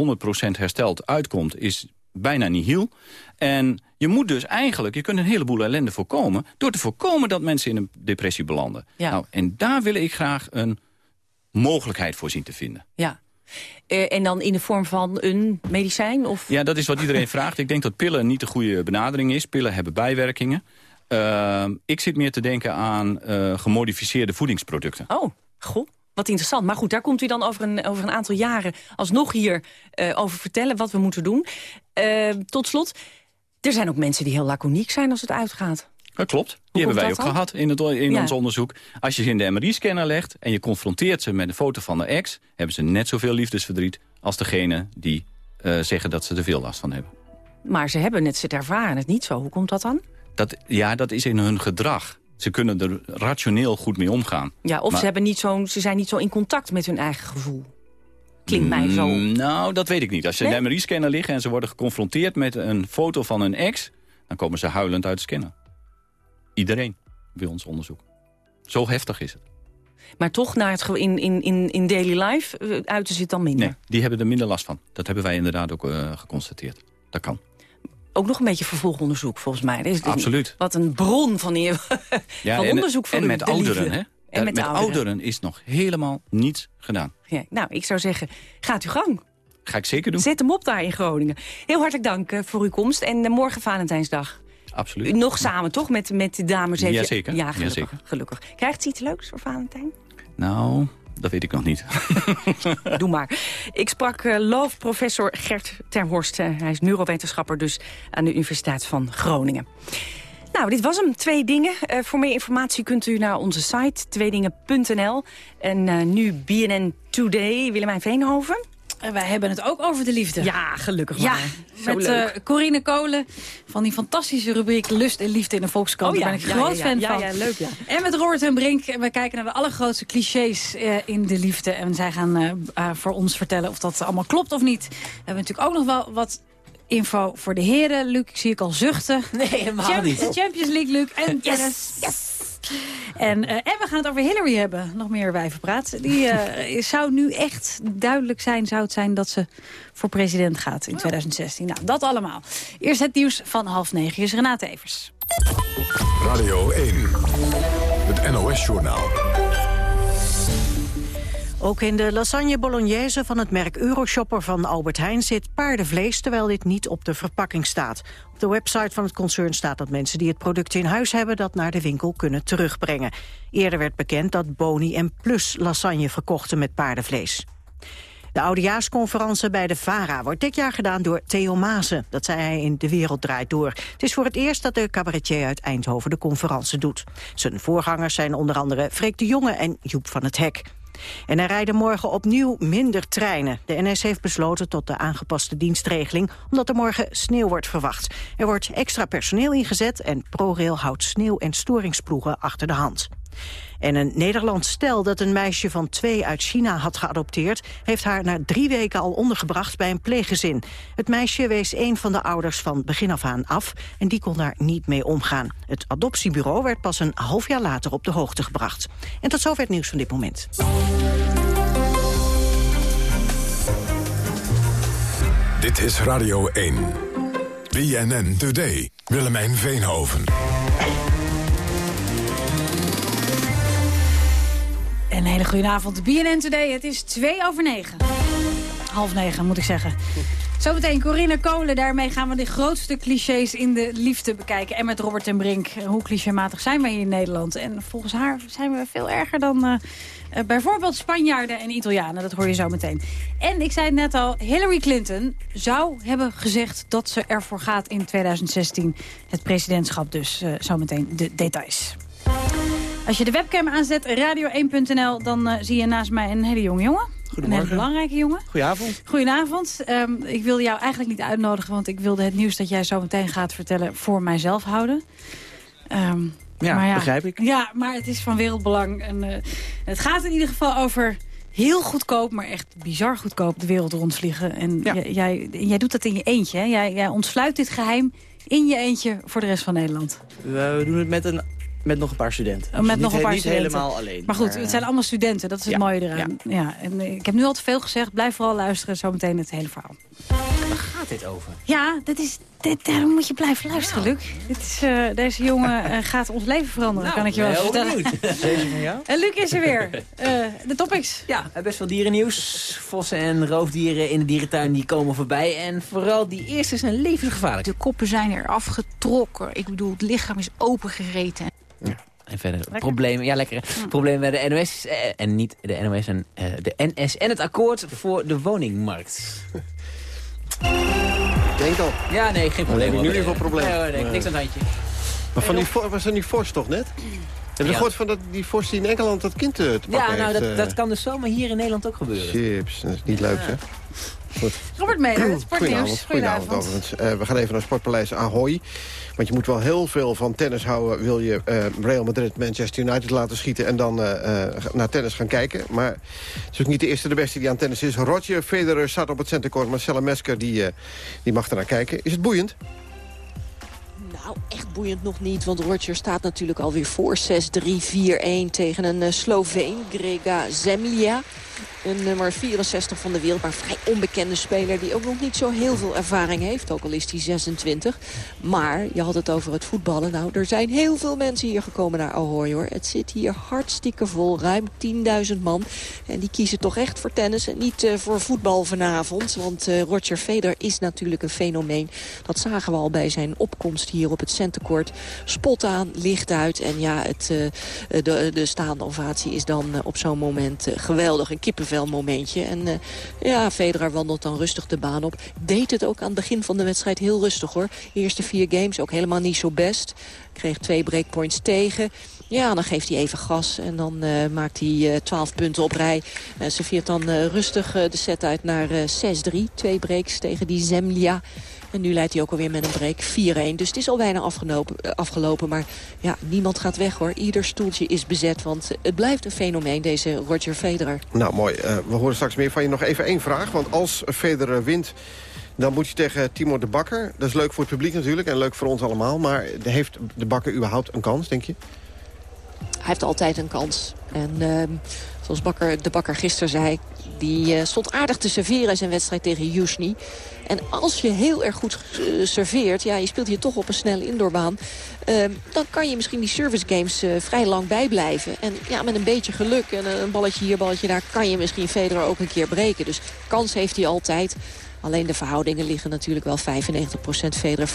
hersteld uitkomt is bijna nihil. En je moet dus eigenlijk, je kunt een heleboel ellende voorkomen... door te voorkomen dat mensen in een depressie belanden. Ja. Nou, en daar wil ik graag een mogelijkheid voor zien te vinden. Ja. Uh, en dan in de vorm van een medicijn? Of? Ja, dat is wat iedereen vraagt. Ik denk dat pillen niet de goede benadering is. Pillen hebben bijwerkingen. Uh, ik zit meer te denken aan uh, gemodificeerde voedingsproducten. Oh, goed. Wat interessant. Maar goed, daar komt u dan over een, over een aantal jaren alsnog hier over vertellen wat we moeten doen. Tot slot, er zijn ook mensen die heel laconiek zijn als het uitgaat. Dat klopt. Die hebben wij ook dan? gehad in, het, in ja. ons onderzoek. Als je ze in de MRI-scanner legt en je confronteert ze met een foto van de ex... hebben ze net zoveel liefdesverdriet als degene die uh, zeggen dat ze er veel last van hebben. Maar ze hebben het, ze ervaren het niet zo. Hoe komt dat dan? Dat, ja, dat is in hun gedrag. Ze kunnen er rationeel goed mee omgaan. Ja, of maar, ze, hebben niet zo, ze zijn niet zo in contact met hun eigen gevoel. Klinkt mij zo. Mm, nou, dat weet ik niet. Als ze nee? in de MRI-scanner liggen en ze worden geconfronteerd met een foto van een ex... dan komen ze huilend uit de scanner. Iedereen. bij ons onderzoek. Zo heftig is het. Maar toch naar het, in, in, in, in daily life eh, uiten ze het dan minder. Nee, die hebben er minder last van. Dat hebben wij inderdaad ook eh, geconstateerd. Dat kan. Ook nog een beetje vervolgonderzoek volgens mij. Is Absoluut. Wat een bron van, die, van en, onderzoek voor en u, met de ouderen, hè? En met, met ouderen. ouderen is nog helemaal niets gedaan. Ja, nou, ik zou zeggen, gaat uw gang. Ga ik zeker doen. Zet hem op daar in Groningen. Heel hartelijk dank eh, voor uw komst. En morgen Valentijnsdag. Absoluut. Nog samen, toch? Met, met de dames even. Jazeker, Ja, gelukkig, jazeker. gelukkig. Krijgt ze iets leuks voor Valentijn? Nou, dat weet ik nog niet. Doe maar. Ik sprak eh love professor Gert Terhorst. Eh, hij is neurowetenschapper dus aan de Universiteit van Groningen. Nou, dit was hem. Twee dingen. Eh, voor meer informatie kunt u naar onze site, tweedingen.nl. En nu BNN Today, Willemijn Veenhoven. En wij hebben het ook over de liefde. Ja, gelukkig Ja, maar. Zo met leuk. eh, Corine Kolen van die fantastische rubriek Lust en Liefde in de Volkskrant. Oh ja, Daar ben ik ja, groot ja, fan Ja, van. ja, leuk, ja. En met Robert en Brink. En we kijken naar de allergrootste clichés eh, in de liefde. En zij gaan eh, eh, voor ons vertellen of dat allemaal klopt of niet. We hebben natuurlijk ook nog wel wat info voor de heren. Luc, zie ik al zuchten. Nee, helemaal Champ- niet. Champions League, Luc. En yes, yes. En, eh, en we gaan het over Hillary hebben. Nog meer wijvenpraat. Die eh, zou nu echt duidelijk zijn, zou het zijn dat ze voor president gaat in 2016. Nou, dat allemaal. Eerst het nieuws van half negen. Hier is Renate Evers. Radio 1, het NOS-journaal. Ook in de lasagne bolognese van het merk Euroshopper van Albert Heijn zit paardenvlees, terwijl dit niet op de verpakking staat. Op de website van het concern staat dat mensen die het product in huis hebben dat naar de winkel kunnen terugbrengen. Eerder werd bekend dat Boni en Plus lasagne verkochten met paardenvlees. De oudejaarsconferentie bij de VARA wordt dit jaar gedaan door Theo Maassen. Dat zei hij in De Wereld Draait Door. Het is voor het eerst dat de cabaretier uit Eindhoven de conferentie doet. Zijn voorgangers zijn onder andere Freek de Jonge en Joep van het Hek. En er rijden morgen opnieuw minder treinen. De NS heeft besloten tot de aangepaste dienstregeling... omdat er morgen sneeuw wordt verwacht. Er wordt extra personeel ingezet... en ProRail houdt sneeuw- en storingsploegen achter de hand. En een Nederlands stel dat een meisje van twee uit China had geadopteerd... heeft haar na drie weken al ondergebracht bij een pleeggezin. Het meisje wees een van de ouders van begin af aan af... en die kon daar niet mee omgaan. Het adoptiebureau werd pas een half jaar later op de hoogte gebracht. En tot zover het nieuws van dit moment. Dit is Radio 1. BNN Today. Willemijn Veenhoven. Hele goede avond. BNN Today. Het is twee over negen. Half negen, moet ik zeggen. Zometeen Corinne Kolen. Daarmee gaan we de grootste clichés in de liefde bekijken. En met Robert en Brink. Hoe clichématig zijn wij in Nederland? En volgens haar zijn we veel erger dan eh, eh, bijvoorbeeld Spanjaarden en Italianen. Dat hoor je zo meteen. En ik zei het net al, Hillary Clinton zou hebben gezegd dat ze ervoor gaat in 2016. Het presidentschap dus. eh, zometeen de details. Als je de webcam aanzet, radio1.nl, dan eh, zie je naast mij een hele jonge jongen. Een hele belangrijke jongen. Goedenavond. Goedenavond. Ehm, ik wilde jou eigenlijk niet uitnodigen, want ik wilde het nieuws dat jij zo meteen gaat vertellen voor mijzelf houden. Ehm, Ja, begrijp ik. Ja, maar het is van wereldbelang. En, eh, het gaat in ieder geval over heel goedkoop, maar echt bizar goedkoop de wereld rondvliegen. En jij, jij doet dat in je eentje. Hè? Jij, jij ontsluit dit geheim in je eentje voor de rest van Nederland. We doen het met, een, met nog een paar studenten. Oh, Dus met niet nog een he- paar niet studenten. helemaal alleen. Maar goed, maar, het zijn allemaal studenten. Dat is het ja, mooie eraan. Ja. en eh, ik heb nu al te veel gezegd. Blijf vooral luisteren. Zometeen het hele verhaal. Waar gaat dit over? Ja, dat is, dit, daarom moet je blijven luisteren, Luc. Dit is, eh, deze jongen eh, gaat ons leven veranderen, kan ik je wel heel vertellen. jou? En Luc is er weer. Eh, de topics. Ja, best wel dierennieuws. Vossen en roofdieren in de dierentuin die komen voorbij. En vooral die eerste zijn levensgevaarlijk. De koppen zijn er afgetrokken. Ik bedoel, het lichaam is opengereten. En verder problemen, ja lekker. Problemen bij de NOS eh, en niet de NOS en eh, de NS en het akkoord voor de woningmarkt. Denk al. Ja, nee, geen probleem. nu weer voor problemen. Nee, hoor, nee, niks aan het handje. Maar van die, was er die Fors toch net? Heb je Ja. gehoord van dat, die Fors die in Engeland dat kind eh, te pakken Ja, nou, heeft? dat, eh, dat kan dus zomaar hier in Nederland ook gebeuren. Chips, dat is niet leuk, hè? Goed. Robert Meder, het sportnieuws. Goedenavond, goedenavond overigens. Eh, we gaan even naar Sportpaleis Ahoy. Want je moet wel heel veel van tennis houden... wil je eh, Real Madrid Manchester United laten schieten... en dan eh, eh, naar tennis gaan kijken. Maar het is ook niet de eerste de beste die aan tennis is. Roger Federer staat op het centercourt. Marcella Mesker die, eh, die mag ernaar kijken. Is het boeiend? Nou, echt boeiend nog niet, want Roger staat natuurlijk alweer voor 6-3-4-1 tegen een Sloveen, Grega Zemlja. Een nummer 64 van de wereld, maar vrij onbekende speler... die ook nog niet zo heel veel ervaring heeft, ook al is hij 26. Maar je had het over het voetballen. Nou, er zijn heel veel mensen hier gekomen naar Ahoy, hoor. Het zit hier hartstikke vol, ruim 10.000 man. En die kiezen toch echt voor tennis en niet uh, voor voetbal vanavond. Want uh, Roger Federer is natuurlijk een fenomeen. Dat zagen we al bij zijn opkomst hier op het centercourt. Spot aan, licht uit. En ja, het, de, de staande ovatie is dan op zo'n moment geweldig. Een kippen momentje. En uh, ja, Federer wandelt dan rustig de baan op. Deed het ook aan het begin van de wedstrijd heel rustig hoor. Eerste vier games ook helemaal niet zo best. Kreeg twee breakpoints tegen. Ja, dan geeft hij even gas en dan uh, maakt hij uh, 12 punten op rij. En serveert dan rustig de set uit naar 6-3. Twee breaks tegen die Zemlia. En nu leidt hij ook alweer met een break 4-1. Dus het is al bijna afgelopen, afgelopen. Maar ja, niemand gaat weg hoor. Ieder stoeltje is bezet. Want het blijft een fenomeen, deze Roger Federer. Nou, mooi. Uh, we horen straks meer van je. Nog even één vraag. Want als Federer wint... Dan moet je tegen Timo de Bakker. Dat is leuk voor het publiek natuurlijk en leuk voor ons allemaal. Maar heeft de Bakker überhaupt een kans, denk je? Hij heeft altijd een kans. En uh, zoals Bakker, de Bakker gisteren zei... die uh, stond aardig te serveren in zijn wedstrijd tegen Yushny. En als je heel erg goed uh, serveert... ja, je speelt hier toch op een snelle indoorbaan... Uh, dan kan je misschien die service games uh, vrij lang bijblijven. En ja, met een beetje geluk en een balletje hier, balletje daar... kan je misschien Federer ook een keer breken. Dus kans heeft hij altijd... Alleen de verhoudingen liggen natuurlijk wel 95% Federer, 5%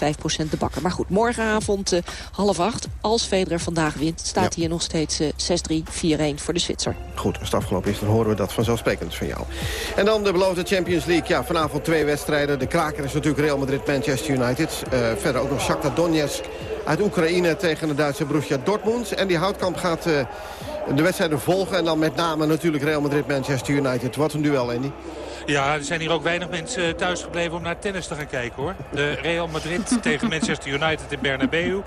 de bakker. Maar goed, morgenavond uh, half acht. Als Federer vandaag wint, staat ja. hier nog steeds uh, 6-3, 4-1 voor de Zwitser. Goed, als het afgelopen is, dan horen we dat vanzelfsprekend van jou. En dan de beloofde Champions League. Ja, vanavond twee wedstrijden. De kraker is natuurlijk Real Madrid, Manchester United. Uh, verder ook nog Shakhtar Donetsk uit Oekraïne tegen de Duitse Borussia Dortmund. En die houtkamp gaat de wedstrijden volgen. En dan met name natuurlijk Real Madrid, Manchester United. Wat een duel, Andy. Ja, er zijn hier ook weinig mensen thuis gebleven om naar tennis te gaan kijken hoor. De Real Madrid tegen Manchester United in Bernabeu.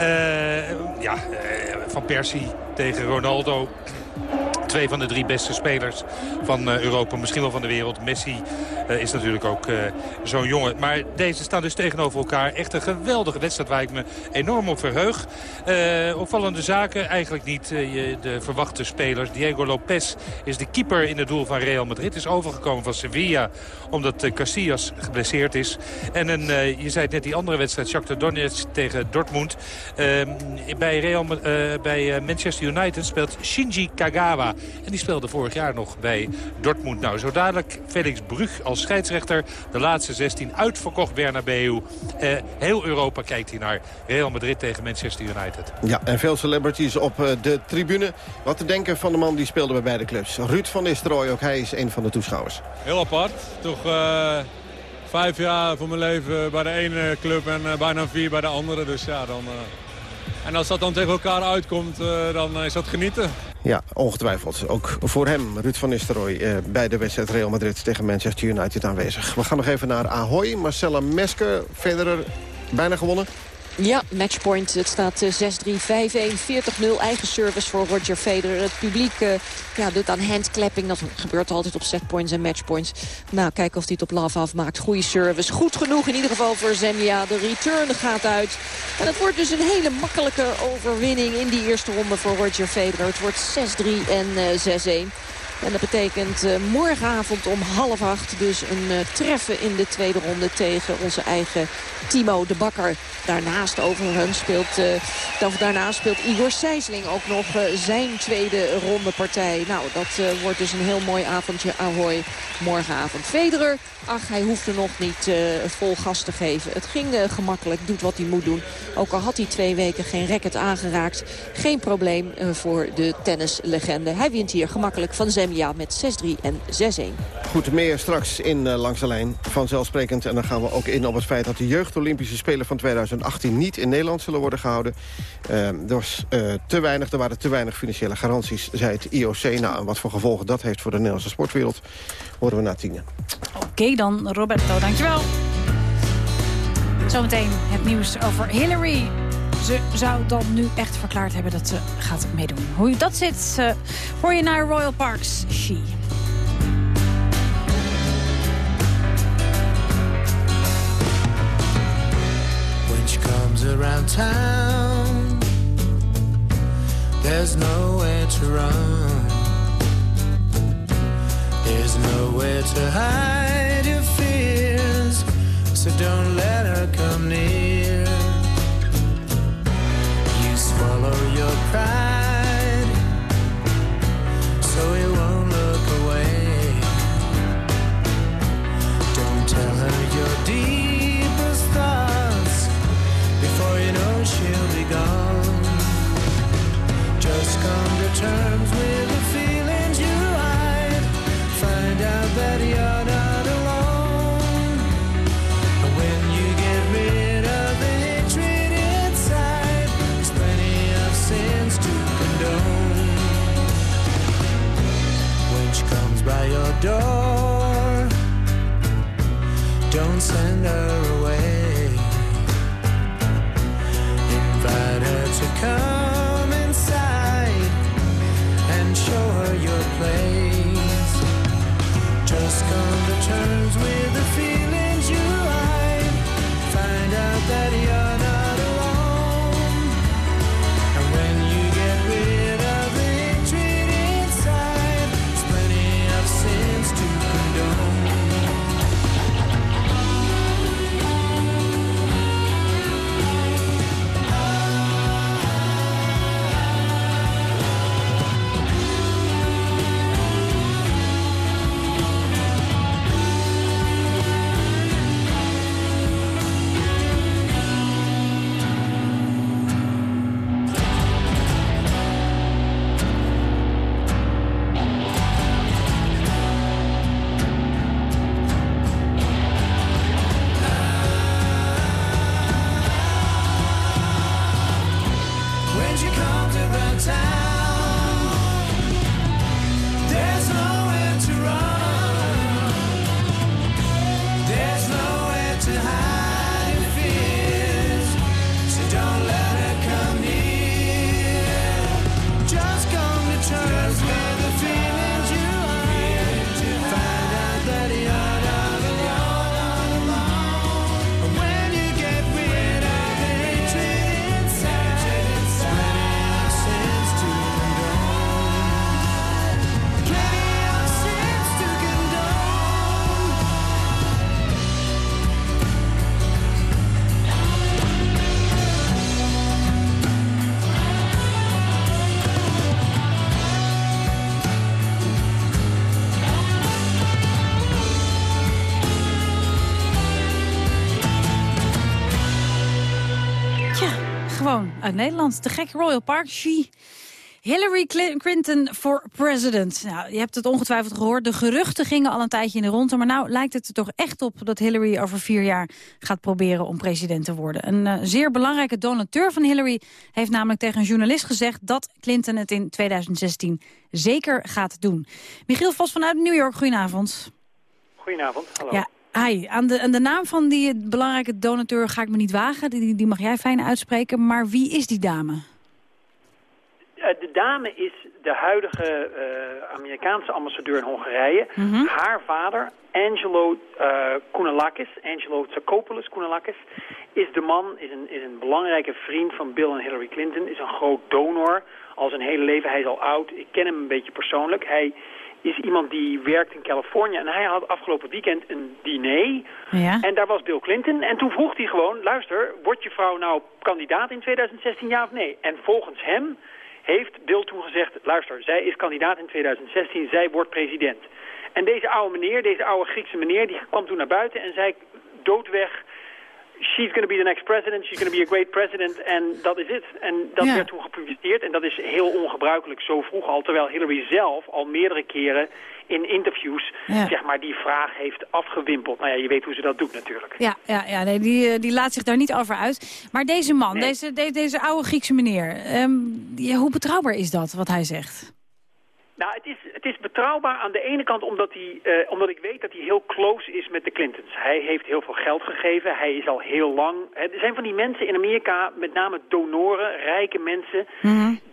Uh, ja, uh, Van Persie tegen Ronaldo. Twee van de drie beste spelers van uh, Europa, misschien wel van de wereld. Messi uh, is natuurlijk ook uh, zo'n jongen. Maar deze staan dus tegenover elkaar. Echt een geweldige wedstrijd waar ik me enorm op verheug. opvallende zaken, eigenlijk niet de verwachte spelers. Diego Lopez is de keeper in het doel van Real Madrid. Is overgekomen van Sevilla omdat Casillas geblesseerd is. En een, je zei het net, die andere wedstrijd, Shakhtar Donetsk tegen Dortmund. Ehm, bij, Real, bij Manchester United speelt Shinji Kagawa. En die speelde vorig jaar nog bij Dortmund. Nou, zo dadelijk Felix Brug als scheidsrechter. De laatste 16 uitverkocht Bernabeu. Eh, heel Europa kijkt hier naar Real Madrid tegen Manchester United. Ja, en veel celebrities op uh, de tribune. Wat te denken van de man die speelde bij beide clubs. Ruud van Nistelrooy, ook hij is een van de toeschouwers. Heel apart. Toch uh, vijf jaar voor mijn leven bij de ene club en bijna vier bij de andere. Dus ja, dan... En als dat dan tegen elkaar uitkomt, dan is dat genieten. Ja, ongetwijfeld. Ook voor hem, Ruud van Nistelrooy, eh, bij de wedstrijd Real Madrid tegen Manchester United aanwezig. We gaan nog even naar Ahoy. Marcella Mesker, Federer, bijna gewonnen. Ja, matchpoint. Het staat 6-3, 5-1, 40-0. Eigen service voor Roger Federer. Het publiek uh, ja, doet aan handclapping. Dat gebeurt altijd op setpoints en matchpoints. Nou, kijken of hij het op love afmaakt. Goede service. Goed genoeg in ieder geval voor Zemja. De return gaat uit. En het wordt dus een hele makkelijke overwinning in die eerste ronde voor Roger Federer. Het wordt 6-3 en uh, 6-1. En dat betekent uh, morgenavond om half acht dus een uh, treffen in de tweede ronde tegen onze eigen Timo de Bakker. Daarnaast overigens speelt, uh, daarnaast speelt Igor Sijsling ook nog zijn tweede ronde partij. Nou, dat wordt dus een heel mooi avondje Ahoy morgenavond. Federer, ach, hij hoefde nog niet vol gas te geven. Het ging gemakkelijk, doet wat hij moet doen. Ook al had hij twee weken geen racket aangeraakt. Geen probleem voor de tennislegende. Hij wint hier gemakkelijk van Zem met 6-3 en 6-1. Goed, meer straks in uh, Langs de Lijn. Vanzelfsprekend. En dan gaan we ook in op het feit dat de jeugd-Olympische Spelen van 2018 niet in Nederland zullen worden gehouden. Uh, er, was, uh, te weinig, er waren te weinig financiële garanties, zei het IOC. Nou, en wat voor gevolgen dat heeft voor de Nederlandse sportwereld, horen we na tienen. Oké okay, dan, Roberto, dankjewel. Zometeen het nieuws over Hillary ze zou dan nu echt verklaard hebben dat ze gaat meedoen. Hoe dat zit, uh, hoor je naar Royal Parks She. When she comes around town. There's nowhere to run. There's nowhere to hide your fears. So don't let her come near. Your pride. Uit Nederland. De gek Royal Park. She. Hillary Cl- Clinton for president. Nou, je hebt het ongetwijfeld gehoord. De geruchten gingen al een tijdje in de ronde. Maar nou lijkt het er toch echt op dat Hillary over vier jaar gaat proberen om president te worden. Een eh, zeer belangrijke donateur van Hillary heeft namelijk tegen een journalist gezegd dat Clinton het in 2016 zeker gaat doen. Michiel Vos vanuit New York, goedenavond. Goedenavond, hallo. Ja, hi. Aan de, aan de naam van die belangrijke donateur ga ik me niet wagen. Die, die mag jij fijn uitspreken. Maar wie is die dame? De dame is de huidige eh, Amerikaanse ambassadeur in Hongarije. Mhm. Haar vader, Angelo eh Kounalakis, Angelo Tsakopoulos Kounalakis, is de man, is een, is een belangrijke vriend van Bill en Hillary Clinton, is een groot donor al zijn hele leven. Hij is al oud, ik ken hem een beetje persoonlijk. Hij is iemand die werkt in Californië en hij had afgelopen weekend een diner Ja. en daar was Bill Clinton. En toen vroeg hij gewoon, luister, wordt je vrouw nou kandidaat in 2016, ja of nee? En volgens hem heeft Bill toen gezegd, luister, zij is kandidaat in 2016, zij wordt president. En deze oude meneer, deze oude Griekse meneer, die kwam toen naar buiten en zei doodweg... She's going to be the next president, she's going to be a great president. En dat is het. En dat Ja. werd toen gepubliceerd. En dat is heel ongebruikelijk zo vroeg al. Terwijl Hillary zelf al meerdere keren in interviews Ja. zeg maar, die vraag heeft afgewimpeld. Nou ja, je weet hoe ze dat doet natuurlijk. Ja, ja, ja nee, die, eh, die laat zich daar niet over uit. Maar deze man, Nee. deze, de- deze oude Griekse meneer... ehm, hoe betrouwbaar is dat, wat hij zegt? Nou, het is, het is betrouwbaar aan de ene kant omdat, hij, eh, omdat ik weet dat hij heel close is met de Clintons. Hij heeft heel veel geld gegeven, hij is al heel lang... Er zijn van die mensen in Amerika, met name donoren, rijke mensen...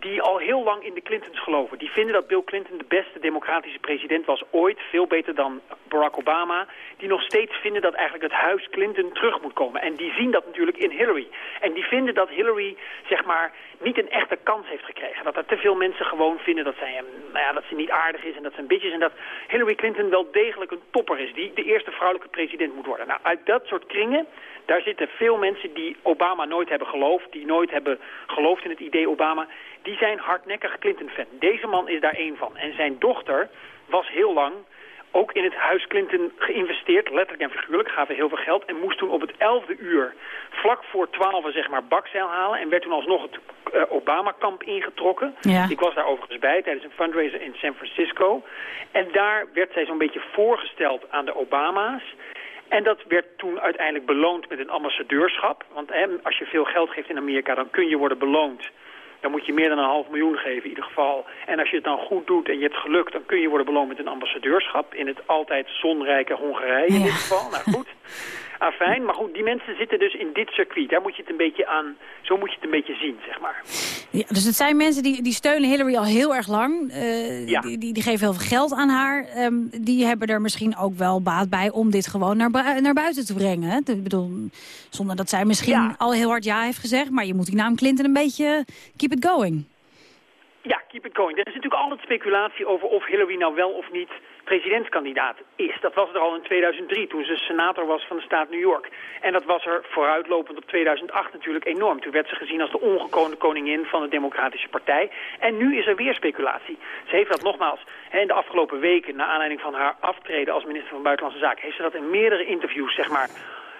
die al heel lang in de Clintons geloven. Die vinden dat Bill Clinton de beste democratische president was ooit. Veel beter dan Barack Obama. Die nog steeds vinden dat eigenlijk het huis Clinton terug moet komen. En die zien dat natuurlijk in Hillary. En die vinden dat Hillary, zeg maar, niet een echte kans heeft gekregen. Dat er te veel mensen gewoon vinden dat, zij hem, nou ja, dat ze niet aardig is en dat bitch is. En dat Hillary Clinton wel degelijk een topper is. Die de eerste vrouwelijke president moet worden. Nou, uit dat soort kringen, daar zitten veel mensen die Obama nooit hebben geloofd. Die nooit hebben geloofd in het idee Obama. Die zijn hardnekkig Clinton-fan. Deze man is daar één van. En zijn dochter was heel lang ook in het huis Clinton geïnvesteerd, letterlijk en figuurlijk, gaven heel veel geld... en moest toen op het elfde uur, vlak voor twaalf, zeg maar, bakzeil halen... en werd toen alsnog het uh, Obama-kamp ingetrokken. Ja. Ik was daar overigens bij tijdens een fundraiser in San Francisco. En daar werd zij zo'n beetje voorgesteld aan de Obama's... En dat werd toen uiteindelijk beloond met een ambassadeurschap. Want hè, als je veel geld geeft in Amerika, dan kun je worden beloond dan moet je meer dan een half miljoen geven in ieder geval. En als je het dan goed doet en je hebt geluk, dan kun je worden beloond met een ambassadeurschap in het altijd zonrijke Hongarije in dit geval. Nou goed, afijn. Maar goed, die mensen zitten dus in dit circuit. Daar moet je het een beetje aan, zo moet je het een beetje zien, zeg maar. Ja, dus het zijn mensen die, die steunen Hillary al heel erg lang. Uh, Ja. die, die, die geven heel veel geld aan haar. Ehm, die hebben er misschien ook wel baat bij om dit gewoon naar, naar buiten te brengen. Ik bedoel, zonder dat zij misschien al heel hard ja heeft gezegd. Maar je moet die naam Clinton een beetje keep it going. Ja, keep it going. Er is natuurlijk altijd speculatie over of Hillary nou wel of niet presidentskandidaat is. Dat was er al in 2003 toen ze senator was van de staat New York. En dat was er vooruitlopend op 2008 natuurlijk enorm. Toen werd ze gezien als de ongekoonde koningin van de Democratische Partij. En nu is er weer speculatie. Ze heeft dat nogmaals in de afgelopen weken, naar aanleiding van haar aftreden als minister van Buitenlandse Zaken, heeft ze dat in meerdere interviews, zeg maar,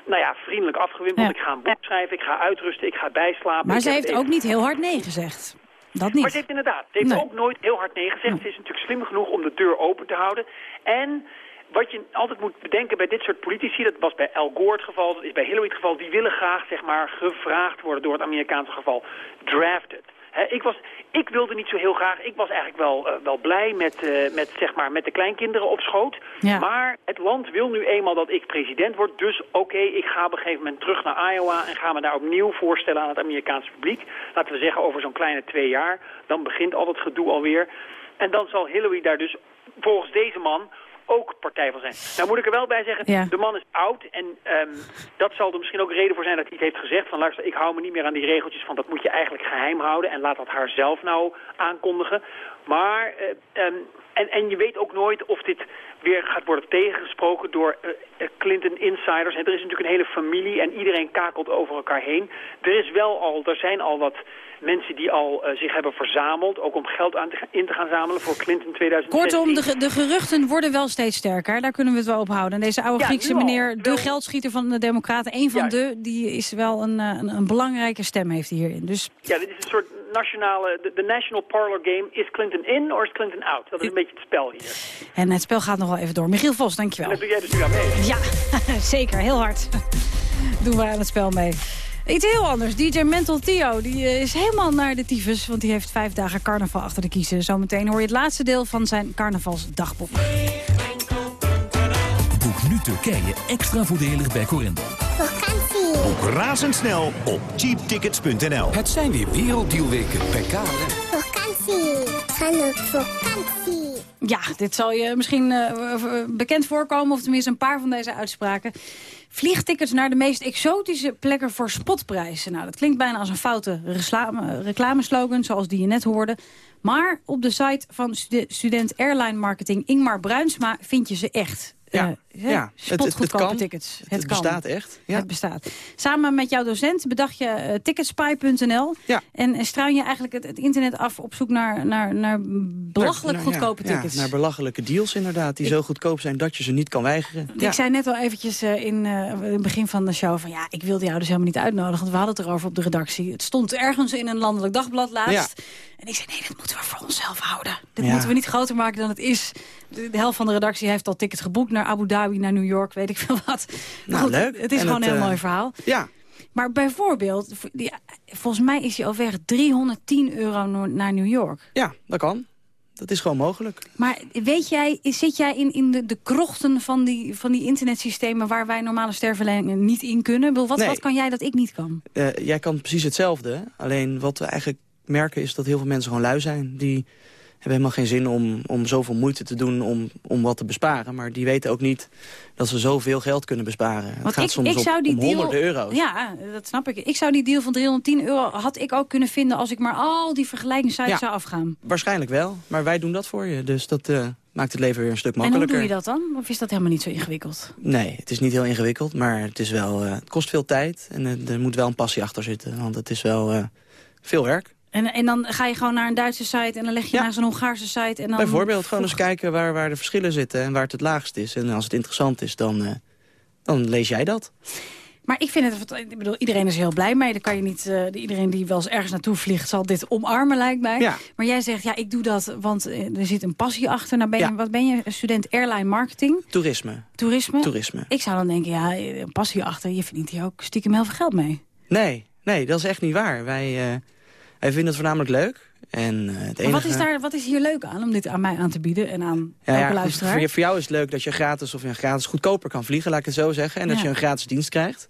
nou ja, vriendelijk afgewimpeld. Ik ga een boek schrijven, ik ga uitrusten, ik ga bijslapen. Maar ze heeft ook niet heel hard nee gezegd. Dat niet. maar ze heeft inderdaad, ze heeft Nee. ook nooit heel hard nee gezegd. Ze is natuurlijk slim genoeg om de deur open te houden. En wat je altijd moet bedenken bij dit soort politici, dat was bij Al Gore het geval, dat is bij Hillary het geval, die willen graag zeg maar gevraagd worden door het Amerikaanse geval. Drafted. Ik, was, ik wilde niet zo heel graag, ik was eigenlijk wel, eh, wel blij met, eh, met, zeg maar, met de kleinkinderen op schoot. Ja. Maar het land wil nu eenmaal dat ik president word. Dus oké, ik ga op een gegeven moment terug naar Iowa en ga me daar opnieuw voorstellen aan het Amerikaanse publiek. Laten we zeggen over zo'n kleine twee jaar. Dan begint al het gedoe alweer. En dan zal Hillary daar dus volgens deze man ook partij van zijn. Nou moet ik er wel bij zeggen, Ja. de man is oud en ehm, dat zal er misschien ook reden voor zijn dat hij het heeft gezegd van luister, ik hou me niet meer aan die regeltjes van dat moet je eigenlijk geheim houden en laat dat haar zelf nou aankondigen. Maar, eh, ehm, en, en je weet ook nooit of dit weer gaat worden tegengesproken door eh, eh, Clinton insiders. En er is natuurlijk een hele familie en iedereen kakelt over elkaar heen. Er is wel al, er zijn al wat mensen die al eh, zich hebben verzameld, ook om geld aan te, in te gaan zamelen voor Clinton 2016. Kortom, de, de geruchten worden wel steeds sterker. Daar kunnen we het wel op houden. En deze oude Ja, Griekse al. meneer, de geldschieter van de Democraten... één van de, die is wel een, eh, een, een belangrijke stem heeft hierin. Dus Ja, dit is een soort nationale, de, de national parlor game. Is Clinton in of is Clinton out? Dat is een beetje het spel hier. En het spel gaat nog wel even door. Michiel Vos, En dankjewel. daar doe jij dus nu aan mee. Ja, zeker. Heel hard doen we aan het spel mee. Iets heel anders. DJ Mental Theo die eh, is helemaal naar de tyfus... want die heeft vijf dagen carnaval achter de kiezen. Zometeen hoor je het laatste deel van zijn carnavalsdagboek. Boek nu Turkije extra voordelig bij Corendon. Boek razendsnel op cheaptickets.nl. Het zijn weer werelddealweken bij KLM. Vakantie. Gaan op vakantie. Ja, dit zal je misschien eh, eh, bekend voorkomen... of tenminste een paar van deze uitspraken. Vliegtickets naar de meest exotische plekken voor spotprijzen. Nou, dat klinkt bijna als een foute reclame, reclameslogan, zoals die je net hoorde. Maar op de site van stu- student Airline Marketing Ingmar Bruinsma vind je ze echt. Ja, Eh, ja. Het- het- het tickets. Het kan. bestaat echt, ja. Het bestaat. Samen met jouw docent bedacht je eh, ticketspy.nl. Ja. En struin je eigenlijk het, het internet af op zoek naar, naar, naar belachelijk Naar- goedkope ja, tickets. Ja, naar belachelijke deals inderdaad, die zo goedkoop zijn dat je ze niet kan weigeren. Ik zei net al eventjes eh, in, het begin van de show van ja, ik wilde jou dus helemaal niet uitnodigen, want we hadden het erover op de redactie. Het stond ergens in een landelijk dagblad laatst. En ik zei nee, dat moeten we voor onszelf houden. Dit moeten we niet groter maken dan het is. De, helft van de redactie heeft al tickets geboekt naar Abu Dhabi, naar New York, weet ik veel wat. Nou, goed, leuk. Het is En gewoon het, een heel eh, mooi verhaal. Ja, Maar bijvoorbeeld, volgens mij is hij al weg 310 euro naar New York. ja, dat kan. dat is gewoon mogelijk. Maar weet jij, zit jij in, in de, de krochten van die, van die internetsystemen... waar wij normale stervelingen niet in kunnen? Wat, Nee. wat kan jij dat ik niet kan? Eh, jij kan precies hetzelfde. Alleen wat we eigenlijk merken is dat heel veel mensen gewoon lui zijn. Die hebben helemaal geen zin om, om zoveel moeite te doen om, om wat te besparen. Maar die weten ook niet dat ze zoveel geld kunnen besparen. het gaat ik, soms ik zou die om deal, honderden euro's. Ja, dat snap ik. Ik zou die deal van 310 euro had ik ook kunnen vinden... als ik maar al die vergelijkingssites Ja. zou afgaan. Waarschijnlijk wel, maar wij doen dat voor je. Dus dat eh, maakt het leven weer een stuk En hoe makkelijker. doe je dat dan? Of is dat helemaal niet zo ingewikkeld? Nee, het is niet heel ingewikkeld, maar het, is wel, eh, het kost veel tijd. En eh, er moet wel een passie achter zitten, want het is wel veel werk. En, en dan ga je gewoon naar een Duitse site en dan leg je naar zo'n Hongaarse site. En dan Bijvoorbeeld gewoon eens kijken waar, waar de verschillen zitten en waar het het laagst is. En als het interessant is, dan, eh, dan lees jij dat. Maar ik vind het, ik bedoel, iedereen is heel blij mee. Dan kan je niet, eh, iedereen die wel eens ergens naartoe vliegt, zal dit omarmen, lijkt mij. Ja. Maar jij zegt, ja, ik doe dat, want eh, er zit een passie achter. Nou ben je, Ja. Wat ben je, student airline marketing, Toerisme. toerisme? Toerisme. Ik zou dan denken, ja, een passie achter, je verdient hier ook stiekem heel veel geld mee. Nee, nee, dat is echt niet waar. Wij, wij vinden het voornamelijk leuk. En, eh, het enige... wat is, daar, wat is hier leuk aan om dit aan mij aan te bieden en aan Ja, elke ja, luisteraar? voor, voor jou is het leuk dat je gratis of ja, gratis goedkoper kan vliegen, laat ik het zo zeggen. En dat je een gratis dienst krijgt.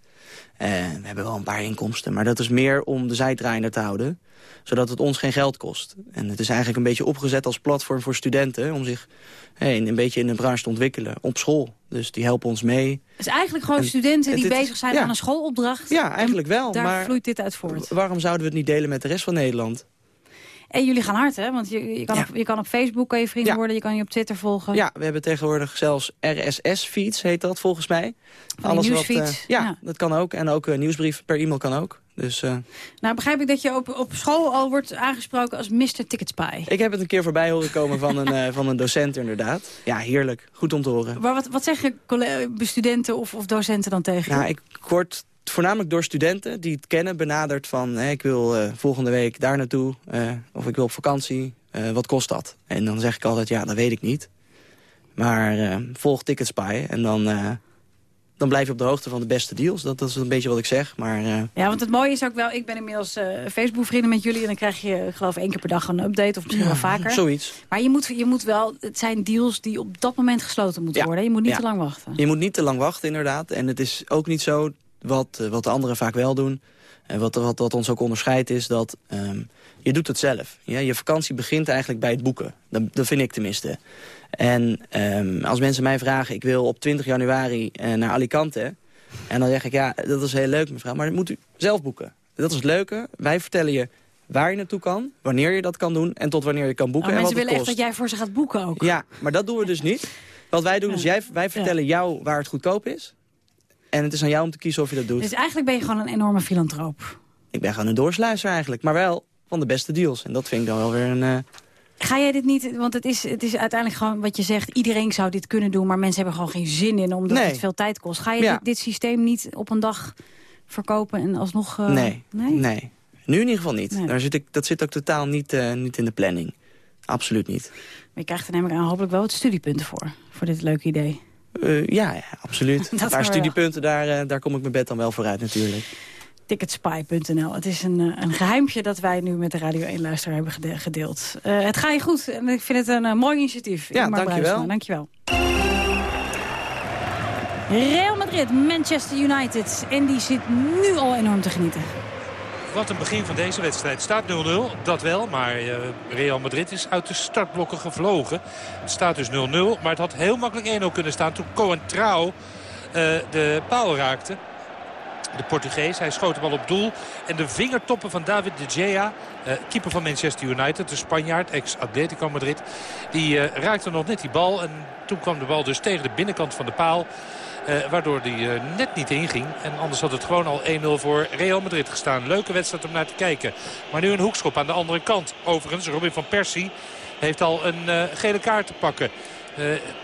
Eh, we hebben wel een paar inkomsten, maar dat is meer om de zij draaiende te houden. Zodat het ons geen geld kost. En het is eigenlijk een beetje opgezet als platform voor studenten... om zich hey, een beetje in de branche te ontwikkelen op school. Dus die helpen ons mee. Het is eigenlijk gewoon En studenten die bezig zijn ja. aan een schoolopdracht. Ja, eigenlijk wel. Daar maar vloeit dit uit voort. waarom zouden we het niet delen met de rest van Nederland? En jullie gaan hard, hè? Want je, je, kan, op, je kan op Facebook kan je vrienden worden, je kan je op Twitter volgen. Ja, we hebben tegenwoordig zelfs RSS-feeds, heet dat volgens mij. Van die nieuwsfeeds, eh, ja, ja. dat kan ook. En ook uh, nieuwsbrief per e-mail kan ook. Dus, uh, nou, begrijp ik dat je op, op school al wordt aangesproken als Mr. Ticketspy. Ik heb het een keer voorbij horen komen van een, uh, van een docent inderdaad. Ja, heerlijk. Goed om te horen. Maar wat, wat zeggen studenten of, of docenten dan tegen nou, ik word voornamelijk door studenten die het kennen benaderd van... Ik wil uh, volgende week daar naartoe of ik wil op vakantie. Wat kost dat? En dan zeg ik altijd, ja, dat weet ik niet. Maar volg Ticketspy en dan dan blijf je op de hoogte van de beste deals. Dat, dat is een beetje wat ik zeg. Maar, uh... Ja, want het mooie is ook wel... Ik ben inmiddels uh, Facebook-vrienden met jullie... en dan krijg je, ik geloof één keer per dag een update... of misschien ja, wel vaker. Zoiets. Maar je moet, je moet wel... Het zijn deals die op dat moment gesloten moeten ja. worden. Je moet niet ja. te lang wachten. Je moet niet te lang wachten, inderdaad. En het is ook niet zo, wat, uh, wat de anderen vaak wel doen... En wat, wat, wat ons ook onderscheidt is dat um, je doet het zelf. Ja, je vakantie begint eigenlijk bij het boeken. Dat, dat vind ik tenminste. En um, als mensen mij vragen, ik wil op 20 januari uh, naar Alicante... en dan zeg ik, ja, dat is heel leuk mevrouw, maar dat moet u zelf boeken. Dat is het leuke. Wij vertellen je waar je naartoe kan, wanneer je dat kan doen... en tot wanneer je kan boeken oh, en wat mensen het willen kost. echt dat jij voor ze gaat boeken ook. Ja, maar dat doen we dus niet. Wat wij doen is, jij, wij vertellen ja. jou waar het goedkoop is... en het is aan jou om te kiezen of je dat doet. Dus eigenlijk ben je gewoon een enorme filantroop. Ik ben gewoon een doorsluister eigenlijk, maar wel van de beste deals. En dat vind ik dan wel weer een... Uh... Ga jij dit niet, want het is, het is uiteindelijk gewoon wat je zegt... iedereen zou dit kunnen doen, maar mensen hebben gewoon geen zin in... omdat nee. het veel tijd kost. Ga je ja. dit, dit, systeem niet op een dag verkopen en alsnog... Uh... Nee. nee, nee, nu in ieder geval niet. Nee. Daar zit ik, dat zit ook totaal niet, uh, niet in de planning. Absoluut niet. Maar je krijgt er namelijk aan hopelijk wel wat studiepunten voor, voor dit leuke idee. Uh, ja, ja, absoluut. een paar studiepunten, daar, daar kom ik mijn bed dan wel vooruit natuurlijk ticketspy.nl. Het is een, een geheimpje dat wij nu met de Radio 1-luisteraar hebben gedeeld. Uh, het gaat je goed en ik vind het een uh, mooi initiatief. Ja, dankjewel. dankjewel. Real Madrid, Manchester United. En die zit nu al enorm te genieten. Wat een begin van deze wedstrijd. staat 0-0, dat wel. Maar uh, Real Madrid is uit de startblokken gevlogen. Het staat dus 0-0. Maar het had heel makkelijk 1-0 kunnen staan toen Cohen Trouw de paal raakte de Portugees. Hij schoot de bal op doel. En de vingertoppen van David de Gea, uh, keeper van Manchester United, de Spanjaard, ex-Atletico Madrid, die uh, raakte nog net die bal. En toen kwam de bal dus tegen de binnenkant van de paal. Uh, waardoor die net niet inging. En anders had het gewoon al 1-0 voor Real Madrid gestaan. Leuke wedstrijd om naar te kijken. Maar nu een hoekschop aan de andere kant. Overigens, Robin van Persie heeft al een gele kaart te pakken.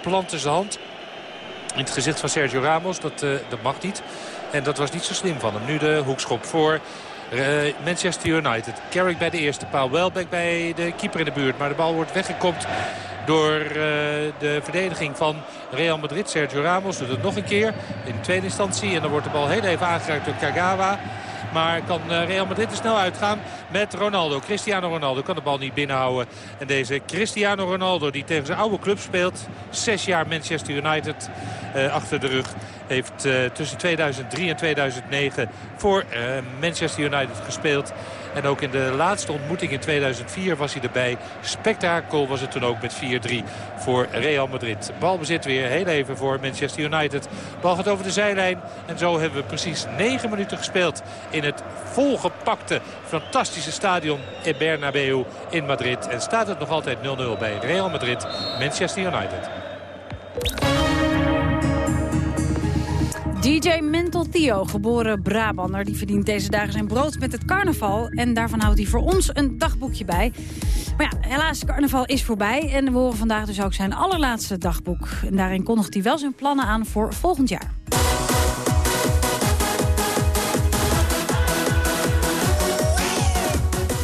plantte zijn hand in het gezicht van Sergio Ramos. Dat, dat mag niet. En dat was niet zo slim van hem. Nu de hoekschop voor uh, Manchester United. Carrick bij de eerste paal. Welbeck bij de keeper in de buurt. Maar de bal wordt weggekopt door uh, de verdediging van Real Madrid. Sergio Ramos doet het nog een keer in tweede instantie. En dan wordt de bal heel even aangeraakt door Kagawa. Maar kan Real Madrid er snel uitgaan met Ronaldo. Cristiano Ronaldo kan de bal niet binnenhouden. En deze Cristiano Ronaldo die tegen zijn oude club speelt. Zes jaar Manchester United achter de rug. Heeft tussen 2003 en 2009 voor Manchester United gespeeld. En ook in de laatste ontmoeting in 2004 was hij erbij. Spektakel was het toen ook met 4-3 voor Real Madrid. Balbezit weer heel even voor Manchester United. Bal gaat over de zijlijn. En zo hebben we precies 9 minuten gespeeld in het volgepakte fantastische stadion Bernabeu in Madrid. En staat het nog altijd 0-0 bij Real Madrid, Manchester United. DJ Mental Theo, geboren Brabander, die verdient deze dagen zijn brood met het carnaval. En daarvan houdt hij voor ons een dagboekje bij. Maar ja, helaas, carnaval is voorbij. En we horen vandaag dus ook zijn allerlaatste dagboek. En daarin kondigt hij wel zijn plannen aan voor volgend jaar.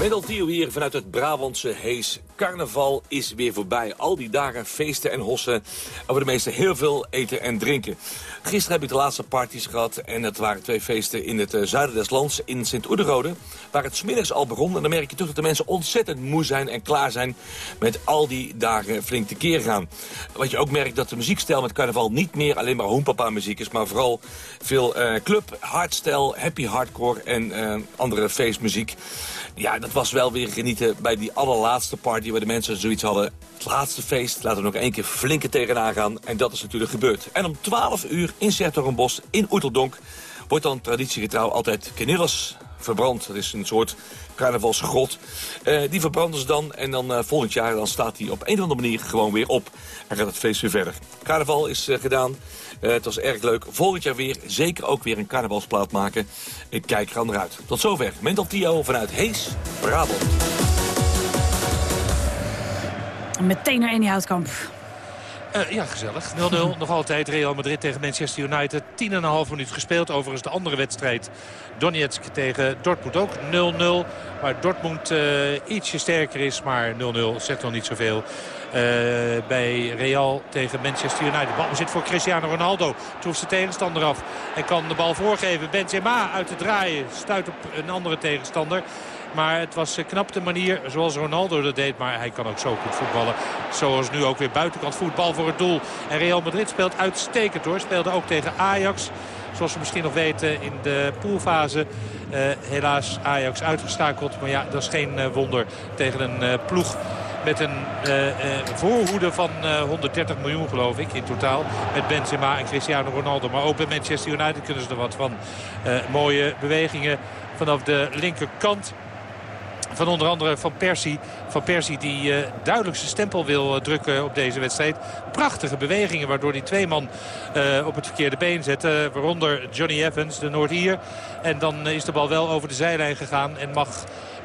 Mendel Theo hier vanuit het Brabantse Hees. Carnaval is weer voorbij. Al die dagen feesten en hossen. En voor de meesten heel veel eten en drinken. Gisteren heb ik de laatste parties gehad. En het waren twee feesten in het eh, zuiden des lands, in Sint-Oederode. Waar het smiddags al begon. En dan merk je toch dat de mensen ontzettend moe zijn en klaar zijn... met al die dagen flink te keer gaan. Wat je ook merkt dat de muziekstijl met carnaval niet meer alleen maar hoenpapa muziek is. Maar vooral veel uh, club, hardstyle, happy hardcore en uh, andere feestmuziek. Ja, dat was wel weer genieten bij die allerlaatste party... waar de mensen zoiets hadden. Het laatste feest, laten we nog één keer flinke tegenaan gaan. En dat is natuurlijk gebeurd. En om 12 uur in Sertogenbos in Oeteldonk... wordt dan traditiegetrouw altijd kenillas verbrand. Dat is een soort carnavalsgrot. Uh, die verbranden ze dan en dan uh, volgend jaar dan staat hij op een of andere manier gewoon weer op. En gaat het feest weer verder. Carnaval is uh, gedaan. het was erg leuk. Volgend jaar weer zeker ook weer een carnavalsplaat maken. Ik kijk er aan eruit. Tot zover. Mental Tio vanuit Hees, Brabant. Meteen naar Annie Houtkamp. Uh, ja, gezellig. 0-0. Nog altijd Real Madrid tegen Manchester United. 10,5 minuut gespeeld. Overigens de andere wedstrijd. Donetsk tegen Dortmund ook 0-0. Waar Dortmund uh, ietsje sterker is. Maar 0-0 zegt nog niet zoveel. Uh, bij Real tegen Manchester United. Bal zit voor Cristiano Ronaldo. Troeft zijn tegenstander af. En kan de bal voorgeven. Benzema uit te draaien. Stuit op een andere tegenstander. Maar het was knap de manier zoals Ronaldo dat deed. Maar hij kan ook zo goed voetballen. Zoals nu ook weer buitenkant voetbal voor het doel. En Real Madrid speelt uitstekend hoor. Speelde ook tegen Ajax. Zoals we misschien nog weten in de poolfase. Uh, helaas Ajax uitgestakeld. Maar ja, dat is geen uh, wonder tegen een uh, ploeg met een voorhoede van uh, 130 miljoen geloof ik in totaal. Met Benzema en Cristiano Ronaldo. Maar ook bij Manchester United kunnen ze er wat van. mooie bewegingen vanaf de linkerkant. Van onder andere Van Persie. Van Persie die uh, duidelijk zijn stempel wil uh, drukken op deze wedstrijd. Prachtige bewegingen waardoor die twee man uh, op het verkeerde been zet. waaronder Johnny Evans, de Noord-Ier. En dan is de bal wel over de zijlijn gegaan en mag...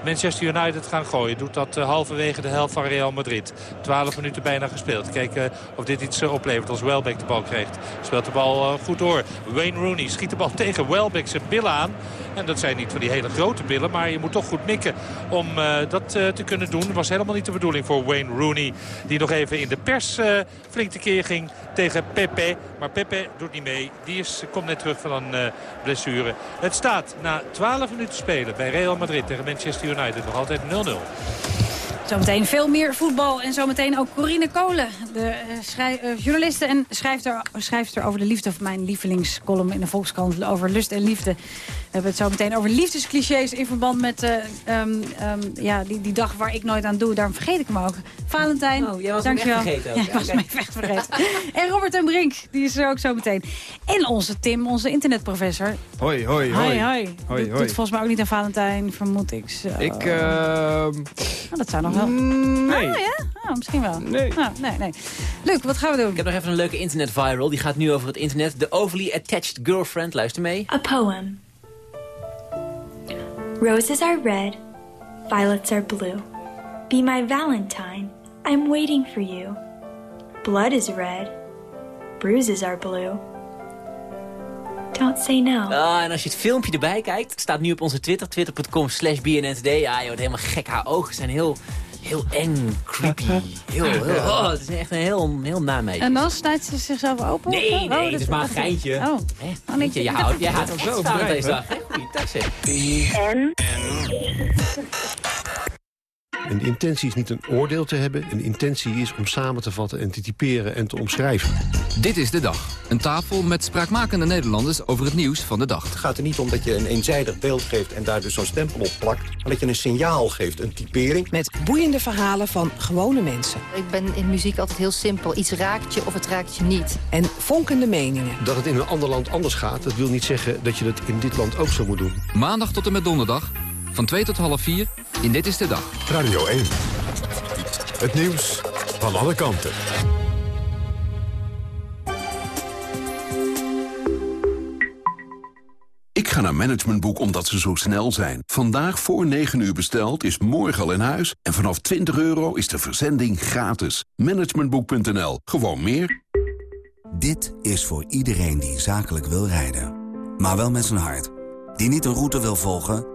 Manchester United gaan gooien. Doet dat uh, halverwege de helft van Real Madrid. 12 minuten bijna gespeeld. Kijken of dit iets uh, oplevert als Welbeck de bal krijgt. Speelt de bal uh, goed door. Wayne Rooney schiet de bal tegen Welbeck zijn billen aan. En dat zijn niet van die hele grote billen. Maar je moet toch goed mikken om dat te kunnen doen. Was helemaal niet de bedoeling voor Wayne Rooney. Die nog even in de pers flink tekeer ging tegen Pepe. Maar Pepe doet niet mee. Die is, komt net terug van een blessure. Het staat na 12 minuten spelen bij Real Madrid tegen Manchester United nog altijd 0-0. Zometeen veel meer voetbal en zometeen ook Corine Kolen. De uh, journaliste en schrijfster, schrijfster over de liefde. Of mijn lievelingscolumn in de Volkskrant over lust en liefde. We hebben het zo meteen over liefdesclichés in verband met uh, um, um, ja, die, die dag waar ik nooit aan doe. Daarom vergeet ik hem ook. Valentijn, oh, jij was dankjewel. Hem echt vergeten ook. Ja, ik was me echt vergeten. en Robert en Brink, die is er ook zo meteen. En onze Tim, onze internetprofessor. Hoi, hoi, hoi. Hoi, hoi. hoi, hoi. Doet volgens mij ook niet aan Valentijn, vermoed ik. Zo. Ik, uh... oh, dat zou nog wel... Mm, nee. Ah, ja? Oh, misschien wel. Nee. Oh, nee, nee. Leuk, wat gaan we doen? Ik heb nog even een leuke internet viral. Die gaat nu over het internet. The overly attached girlfriend. Luister mee. A poem. Roses are red, violets are blue. Be my valentine, I'm waiting for you. Blood is red, bruises are blue. Don't say no. Ah, en als je het filmpje erbij kijkt, staat nu op onze Twitter, twitter.com slash BNNTD. Ja, je wordt helemaal gek. Haar ogen zijn heel Heel eng, creepy. Heel, heel, oh, het is echt een heel, heel nameisje. En dan snijdt ze zichzelf open? Nee, zo? nee, Oh, het dat is maar een geintje. Oh, Hè? Oh, nee, je, houdt, dat houdt het zo echt deze dag. zeg. En de intentie is niet een oordeel te hebben. Een intentie is om samen te vatten en te typeren en te omschrijven. Dit is de dag. Een tafel met spraakmakende Nederlanders over het nieuws van de dag. Het gaat er niet om dat je een eenzijdig beeld geeft en daar dus zo'n stempel op plakt. Maar dat je een signaal geeft, een typering. Met boeiende verhalen van gewone mensen. Ik ben in muziek altijd heel simpel. Iets raakt je of het raakt je niet. En vonkende meningen. Dat het in een ander land anders gaat, dat wil niet zeggen dat je dat in dit land ook zo moet doen. Maandag tot en met donderdag. Van 2 tot half 4 in Dit is de Dag. Radio 1. Het nieuws van alle kanten. Ik ga naar Managementboek omdat ze zo snel zijn. Vandaag voor 9 uur besteld is morgen al in huis. En vanaf 20 euro is de verzending gratis. Managementboek.nl. Gewoon meer. Dit is voor iedereen die zakelijk wil rijden. Maar wel met zijn hart. Die niet een route wil volgen,